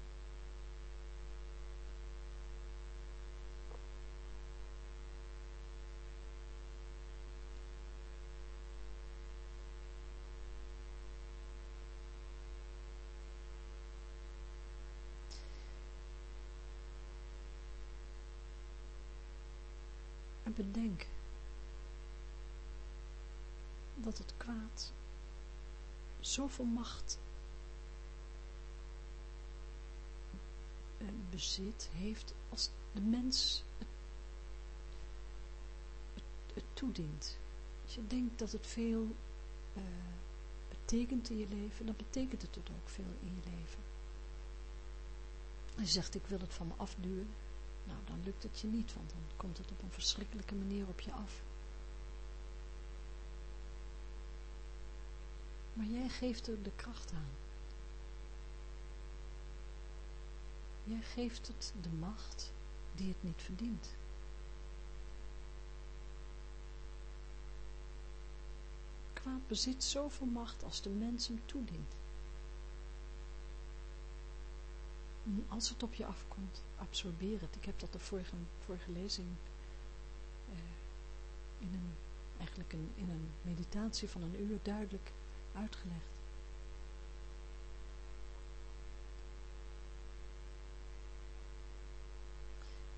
Bedenk dat het kwaad zoveel macht eh, bezit, heeft als de mens het, toedient. Als je denkt dat het veel uh, betekent in je leven, dan betekent het het ook veel in je leven. Je zegt, ik wil het van me afduwen, nou, dan lukt het je niet, want dan komt het op een verschrikkelijke manier op je af. Maar jij geeft er de kracht aan. Jij geeft het de macht die het niet verdient. Kwaad bezit zoveel macht als de mens hem toedient. Als het op je afkomt, absorbeer het. Ik heb dat de vorige, vorige lezing eh, in een, eigenlijk een, in een meditatie van een uur duidelijk uitgelegd.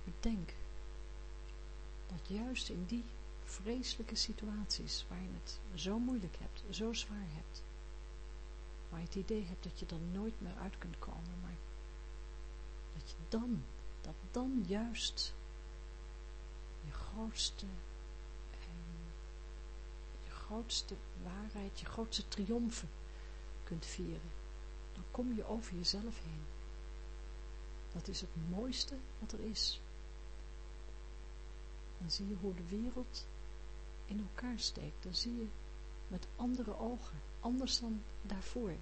Bedenk dat juist in die vreselijke situaties waar je het zo moeilijk hebt, zo zwaar hebt, waar je het idee hebt dat je er nooit meer uit kunt komen, maar dat je dan, dat dan juist je grootste, eh, je grootste waarheid, je grootste triomfen kunt vieren. Dan kom je over jezelf heen. Dat is het mooiste wat er is. Dan zie je hoe de wereld in elkaar steekt. Dan zie je met andere ogen, anders dan daarvoor.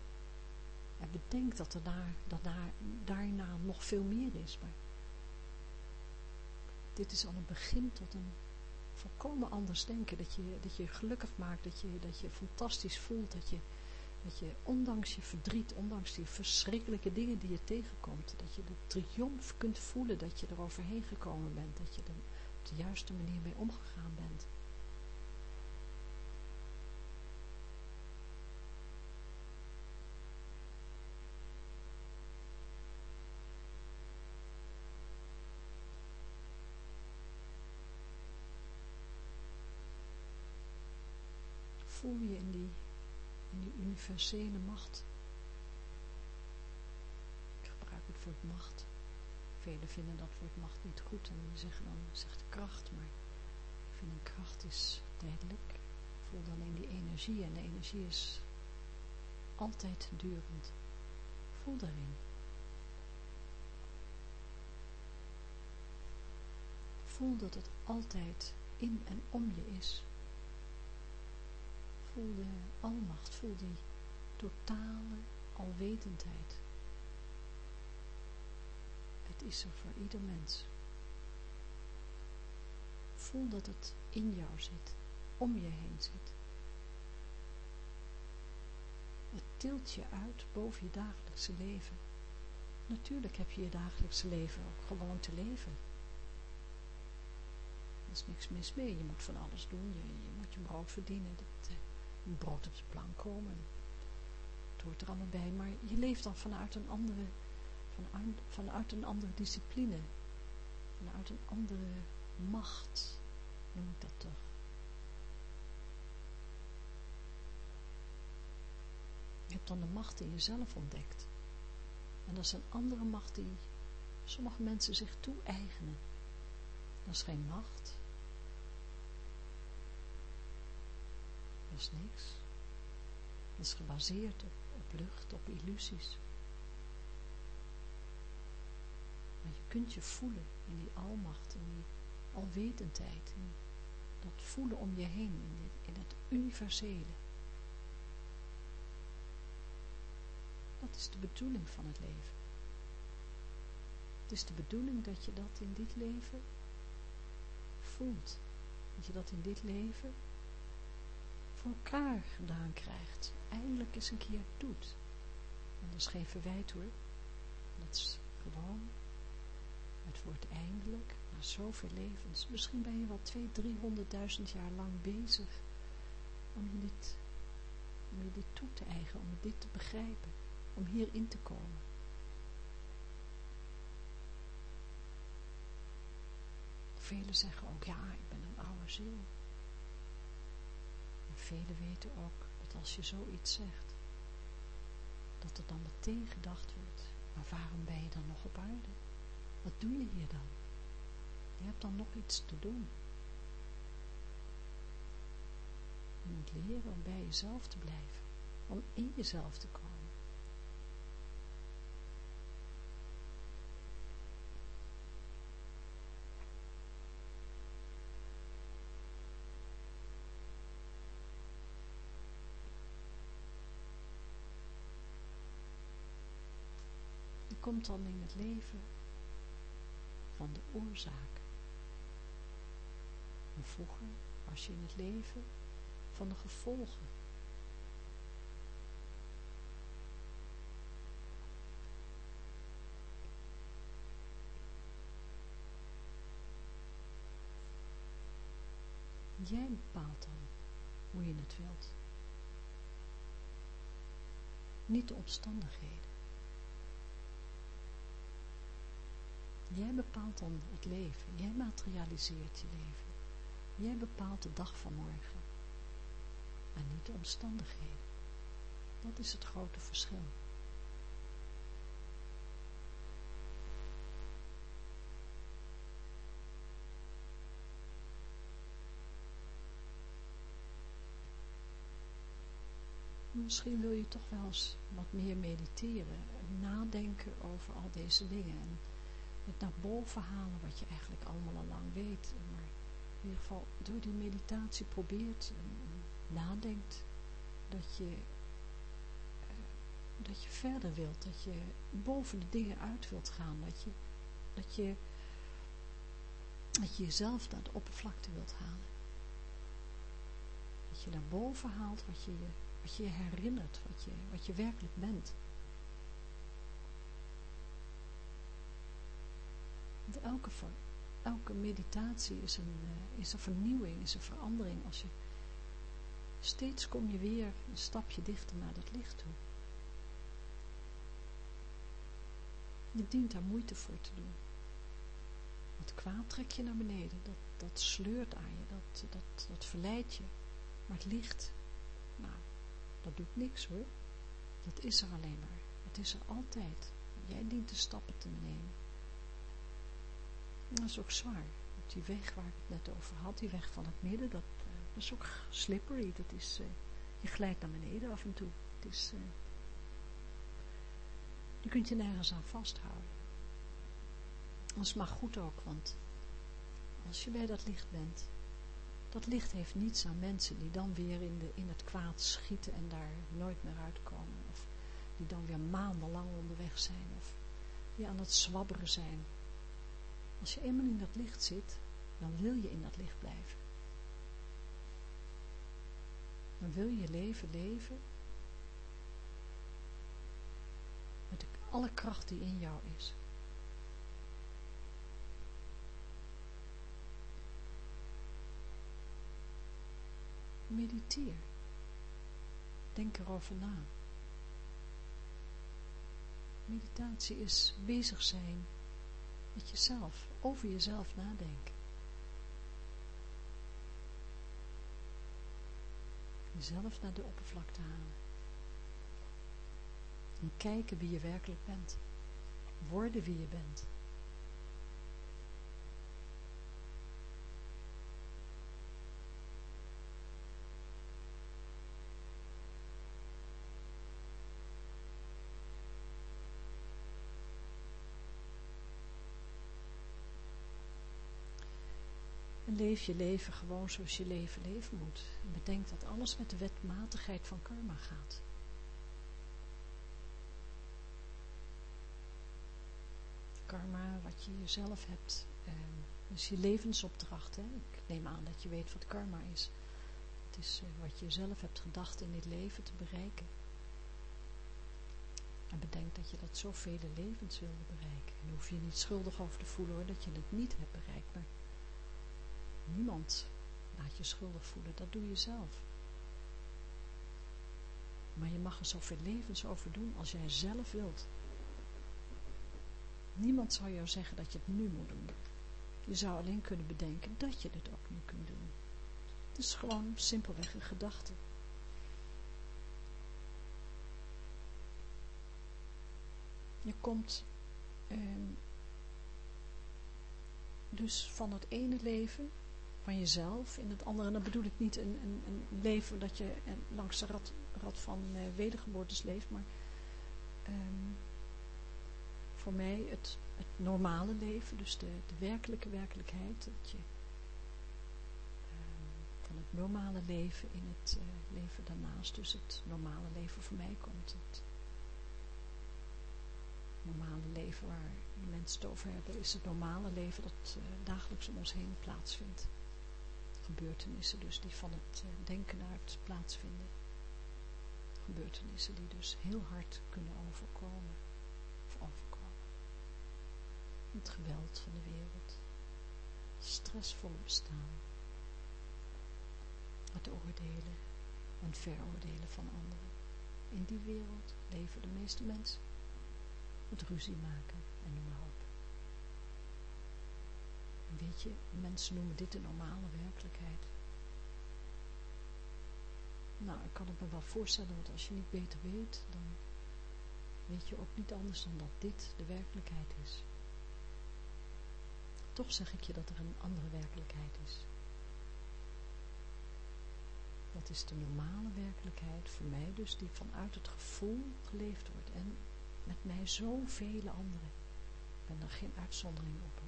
En bedenk dat er daar, daarna, daarna nog veel meer is. Maar dit is al een begin tot een volkomen anders denken. Dat je dat je gelukkig maakt, dat je, dat je fantastisch voelt. Dat je, dat je ondanks je verdriet, ondanks die verschrikkelijke dingen die je tegenkomt. Dat je de triomf kunt voelen dat je er overheen gekomen bent. Dat je er op de juiste manier mee omgegaan bent. Voel je in die, in die universele macht. Ik gebruik het woord macht. Velen vinden dat woord macht niet goed en zeggen dan, zegt kracht, maar ik vind kracht is tijdelijk. Voel dan in die energie en de energie is altijd durend. Voel daarin. Voel dat het altijd in en om je is. Voel de almacht, voel die totale alwetendheid. Het is er voor ieder mens. Voel dat het in jou zit, om je heen zit. Het tilt je uit boven je dagelijkse leven. Natuurlijk heb je je dagelijkse leven ook gewoon te leven is niks mis mee. Je moet van alles doen. Je, je moet je brood verdienen. Uh, brood op de plank komen. Het hoort er allemaal bij. Maar je leeft dan vanuit een andere, vanuit, vanuit een andere discipline. Vanuit een andere macht. Noem ik dat toch. Je hebt dan de macht in jezelf ontdekt. En dat is een andere macht die sommige mensen zich toe-eigenen. Dat is geen macht. Dat is niks. Dat is gebaseerd op, lucht, op illusies. Maar je kunt je voelen in die almacht, in die alwetendheid, dat voelen om je heen, in, dit, in het universele. Dat is de bedoeling van het leven. Het is de bedoeling dat je dat in dit leven voelt. Dat je dat in dit leven elkaar gedaan krijgt. Eindelijk eens een keer doet. Dat is geen verwijt hoor. Dat is gewoon het woord eindelijk, na zoveel levens. Misschien ben je wel twee, driehonderdduizend jaar lang bezig om je dit, om je dit toe te eigenen, om dit te begrijpen, om hierin te komen. Velen zeggen ook, ja, ik ben een oude ziel. Velen weten ook dat als je zoiets zegt, dat er dan meteen gedacht wordt, maar waarom ben je dan nog op aarde? Wat doe je hier dan? Je hebt dan nog iets te doen. Je moet leren om bij jezelf te blijven, om in jezelf te komen. Komt dan in het leven van de oorzaak. En vroeger was je in het leven van de gevolgen. Jij bepaalt dan hoe je het wilt. Niet de omstandigheden. Jij bepaalt dan het leven. Jij materialiseert je leven. Jij bepaalt de dag van morgen. En niet de omstandigheden. Dat is het grote verschil. Misschien wil je toch wel eens wat meer mediteren, nadenken over al deze dingen en het naar boven halen wat je eigenlijk allemaal al lang weet. Maar in ieder geval door die meditatie probeert en, nadenkt dat je, eh, dat je verder wilt, dat je boven de dingen uit wilt gaan, dat je, dat je, dat je jezelf naar de oppervlakte wilt halen. Dat je naar boven haalt wat je, wat je herinnert, wat je, wat je werkelijk bent. Elke, elke meditatie is een, uh, is een vernieuwing, is een verandering. Als je, steeds kom je weer een stapje dichter naar dat licht toe. Je dient daar moeite voor te doen. Wat kwaad trek je naar beneden, dat, dat sleurt aan je, dat, dat, dat verleidt je. Maar het licht Nou, dat doet niks hoor. Dat is er alleen maar. Het is er altijd. Jij dient de stappen te nemen. Dat is ook zwaar. Die weg waar ik het net over had, die weg van het midden, dat, dat is ook slippery. Dat is, uh, je glijdt naar beneden af en toe. Het is, uh, je kunt je nergens aan vasthouden. Dat is maar goed ook, want als je bij dat licht bent, dat licht heeft niets aan mensen die dan weer in, de, in het kwaad schieten en daar nooit meer uitkomen. Of die dan weer maandenlang onderweg zijn. Of die aan het zwabberen zijn. Als je eenmaal in dat licht zit, dan wil je in dat licht blijven. Dan wil je leven leven met alle kracht die in jou is. Mediteer. Denk erover na. Meditatie is bezig zijn met jezelf, over jezelf nadenken. Jezelf naar de oppervlakte halen. En kijken wie je werkelijk bent. Worden wie je bent. Leef je leven gewoon zoals je leven leven moet. En bedenk dat alles met de wetmatigheid van karma gaat. Karma, wat je jezelf hebt, eh, is je levensopdracht. Ik neem aan dat je weet wat karma is. Het is eh, wat je zelf hebt gedacht in dit leven te bereiken. En bedenk dat je dat zoveel levens wilde bereiken. En hoef je niet schuldig over te voelen hoor, dat je het niet hebt bereikt. Maar Niemand laat je schuldig voelen, dat doe je zelf. Maar je mag er zoveel levens over doen als jij zelf wilt. Niemand zou jou zeggen dat je het nu moet doen. Je zou alleen kunnen bedenken dat je dit ook nu kunt doen. Het is gewoon simpelweg een gedachte. Je komt eh, dus van het ene leven van jezelf in het andere. En dan bedoel ik niet een, een, een leven dat je langs de rad, rad van uh, wedergeboortes leeft, maar um, voor mij het, het normale leven, dus de, de werkelijke werkelijkheid, dat je um, van het normale leven in het uh, leven daarnaast, dus het normale leven voor mij komt. Het normale leven waar mensen het over hebben, is het normale leven dat dagelijks om ons heen plaatsvindt gebeurtenissen dus die van het eh, denken uit plaatsvinden. Gebeurtenissen die dus heel hard kunnen overkomen. Of overkomen. Het geweld van de wereld. Stressvolle bestaan. Het oordelen en veroordelen van anderen. In die wereld leven de meeste mensen. Het ruzie maken en op. Weet je, mensen noemen dit de normale werkelijkheid. Nou, ik kan het me wel voorstellen, want als je niet beter weet, dan weet je ook niet anders dan dat dit de werkelijkheid is. Toch zeg ik je dat er een andere werkelijkheid is. Dat is de normale werkelijkheid voor mij dus, die vanuit het gevoel geleefd wordt. En met mij zoveel anderen. Ik ben er geen uitzondering op.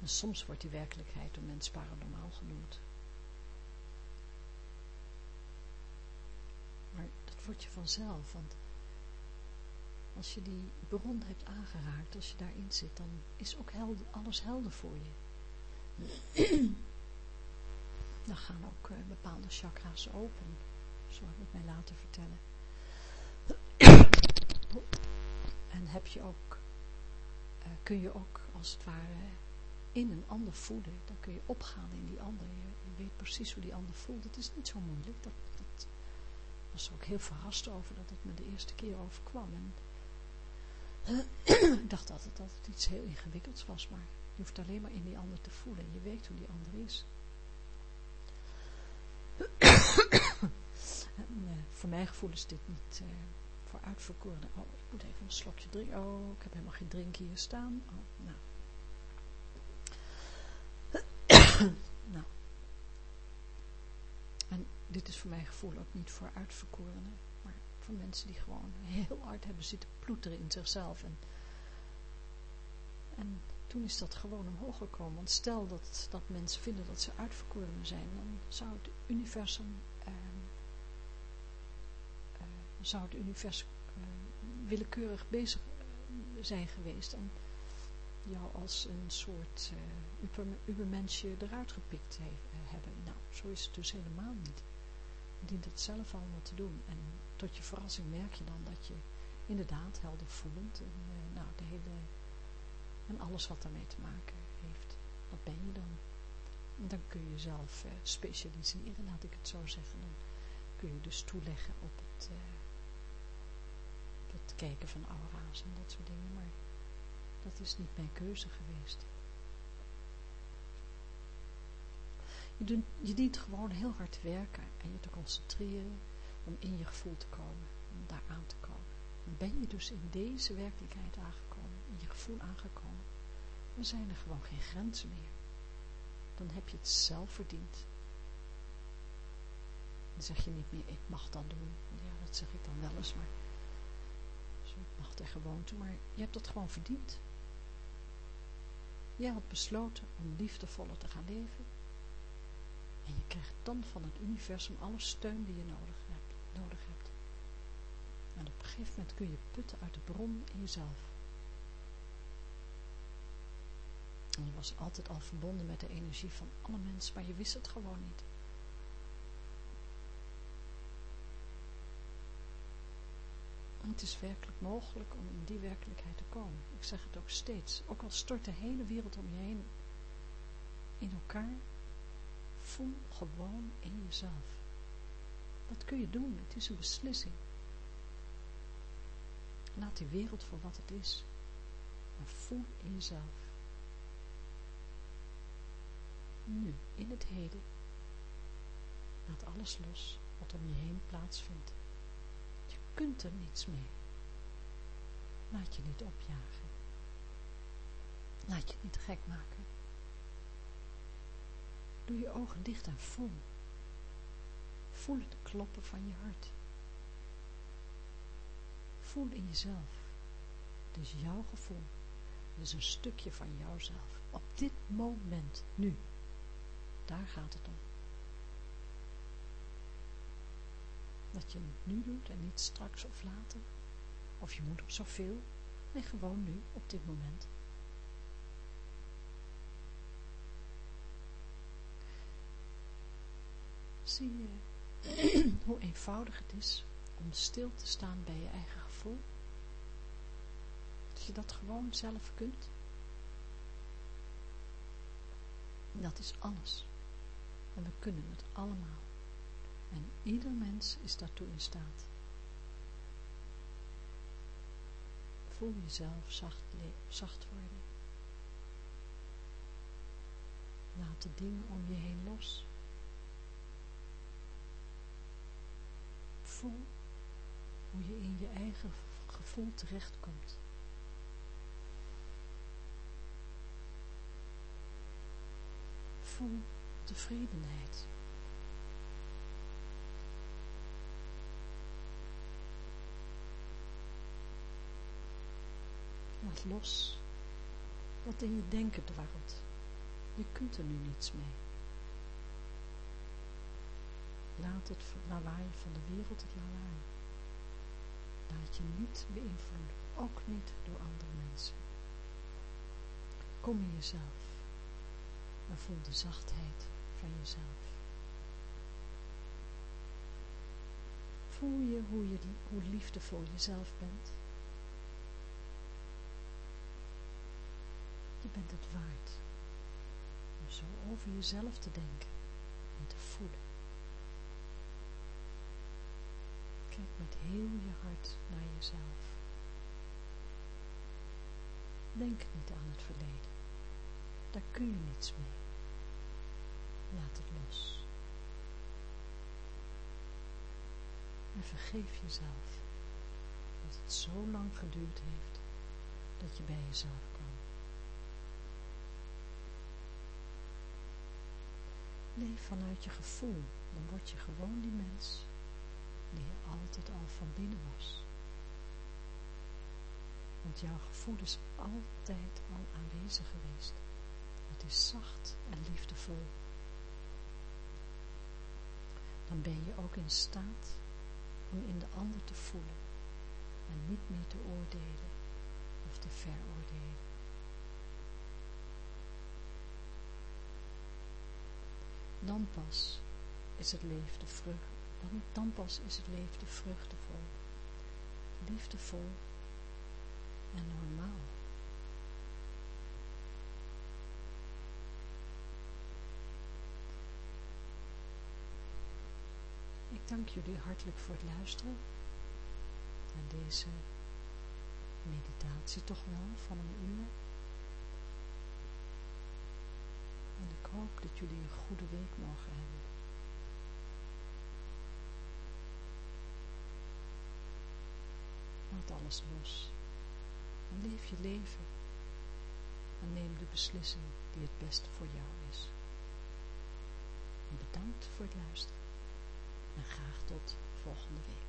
En soms wordt die werkelijkheid door mensen paranormaal genoemd. Maar dat wordt je vanzelf, want als je die bron hebt aangeraakt, als je daarin zit, dan is ook alles helder voor je. dan gaan ook uh, bepaalde chakra's open, zo heb ik mij laten vertellen. en heb je ook, uh, kun je ook als het ware in een ander voeden, dan kun je opgaan in die ander. Je, weet precies hoe die ander voelt. Het is niet zo moeilijk. Dat, dat was er ook heel verrast over dat het me de eerste keer overkwam. En, ik dacht altijd dat het iets heel ingewikkelds was, maar Je hoeft alleen maar in die ander te voelen. Je weet hoe die ander is. en, uh, voor mijn gevoel is dit niet uh, voor uitverkorene. Oh, ik moet even een slokje drinken. Oh, ik heb helemaal geen drink hier staan. Oh, nou. nou. En dit is voor mijn gevoel ook niet voor uitverkorenen. Maar voor mensen die gewoon heel hard hebben zitten ploeteren in zichzelf. En, en toen is dat gewoon omhoog gekomen. Want stel dat, dat mensen vinden dat ze uitverkorenen zijn, dan zou het universum, uh, uh, zou het universum uh, willekeurig bezig zijn geweest jou als een soort uh, ubermensje eruit gepikt hebben. Nou, zo is het dus helemaal niet. Je dient het zelf allemaal te doen. En tot je verrassing merk je dan dat je inderdaad helder voelend en uh, nou, de hele en alles wat daarmee te maken heeft. Wat ben je dan? Dan kun je jezelf specialiseren, laat ik het zo zeggen. Dan kun je dus toeleggen op het, op het kijken van aura's en dat soort dingen. Maar dat is niet mijn keuze geweest. Je, dient, je dient gewoon heel hard te werken en je te concentreren om in je gevoel te komen, om daar aan te komen. Dan ben je dus in deze werkelijkheid aangekomen, in je gevoel aangekomen. Dan zijn er gewoon geen grenzen meer. Dan heb je het zelf verdiend. Dan zeg je niet meer, ik mag dat doen. Ja, dat zeg ik dan wel eens, maar zo mag de gewoonte, maar je hebt dat gewoon verdiend. Jij had besloten om liefdevoller te gaan leven. En je krijgt dan van het universum alle steun die je nodig hebt. Nodig hebt. En op een gegeven moment kun je putten uit de bron in jezelf. En je was altijd al verbonden met de energie van alle mensen, maar je wist het gewoon niet. Het is werkelijk mogelijk om in die werkelijkheid te komen. Ik zeg het ook steeds. Ook al stort de hele wereld om je heen in elkaar, voel gewoon in jezelf. Wat kun je doen? Het is een beslissing. Laat die wereld voor wat het is. Maar voel in jezelf. Nu, in het heden. Laat alles los wat om je heen plaatsvindt. Kunt er niets mee. Laat je niet opjagen. Laat je niet gek maken. Doe je ogen dicht en voel. Voel het kloppen van je hart. Voel in jezelf. Is jouw gevoel. Is een stukje van jouzelf. Op dit moment, nu. Daar gaat het om. Dat je het nu doet en niet straks of later. Of je moet op zoveel. Nee, gewoon nu, op dit moment. Zie je hoe eenvoudig het is om stil te staan bij je eigen gevoel? Dat je dat gewoon zelf kunt. Dat is alles. En we kunnen het allemaal. En ieder mens is daartoe in staat. Voel jezelf zacht, zacht worden. Laat de dingen om je heen los. Voel hoe je in je eigen gevoel terechtkomt. Voel tevredenheid. Laat los wat in je denken dwarrelt. Je kunt er nu niets mee. Laat het lawaai van de wereld het lawaai. Laat je niet beïnvloeden, ook niet door andere mensen. Kom in jezelf en voel de zachtheid van jezelf. Voel je hoe, je hoe liefdevol jezelf bent? Bent het waard om zo over jezelf te denken en te voelen. Kijk met heel je hart naar jezelf. Denk niet aan het verleden. daar kun je niets mee. Laat het los. En vergeef jezelf dat het zo lang geduurd heeft dat je bij jezelf kwam. Leef vanuit je gevoel, dan word je gewoon die mens die je altijd al van binnen was. Want jouw gevoel is altijd al aanwezig geweest. Het is zacht en liefdevol. Dan ben je ook in staat om in de ander te voelen en niet meer te oordelen of te veroordelen. Dan pas is het leven vrucht, dan, dan pas is het leven vruchtevol, liefdevol en normaal. Ik dank jullie hartelijk voor het luisteren naar deze meditatie toch wel van een uur. En ik hoop dat jullie een goede week mogen hebben. Laat alles los. Leef je leven. En neem de beslissing die het beste voor jou is. Bedankt voor het luisteren. En graag tot volgende week.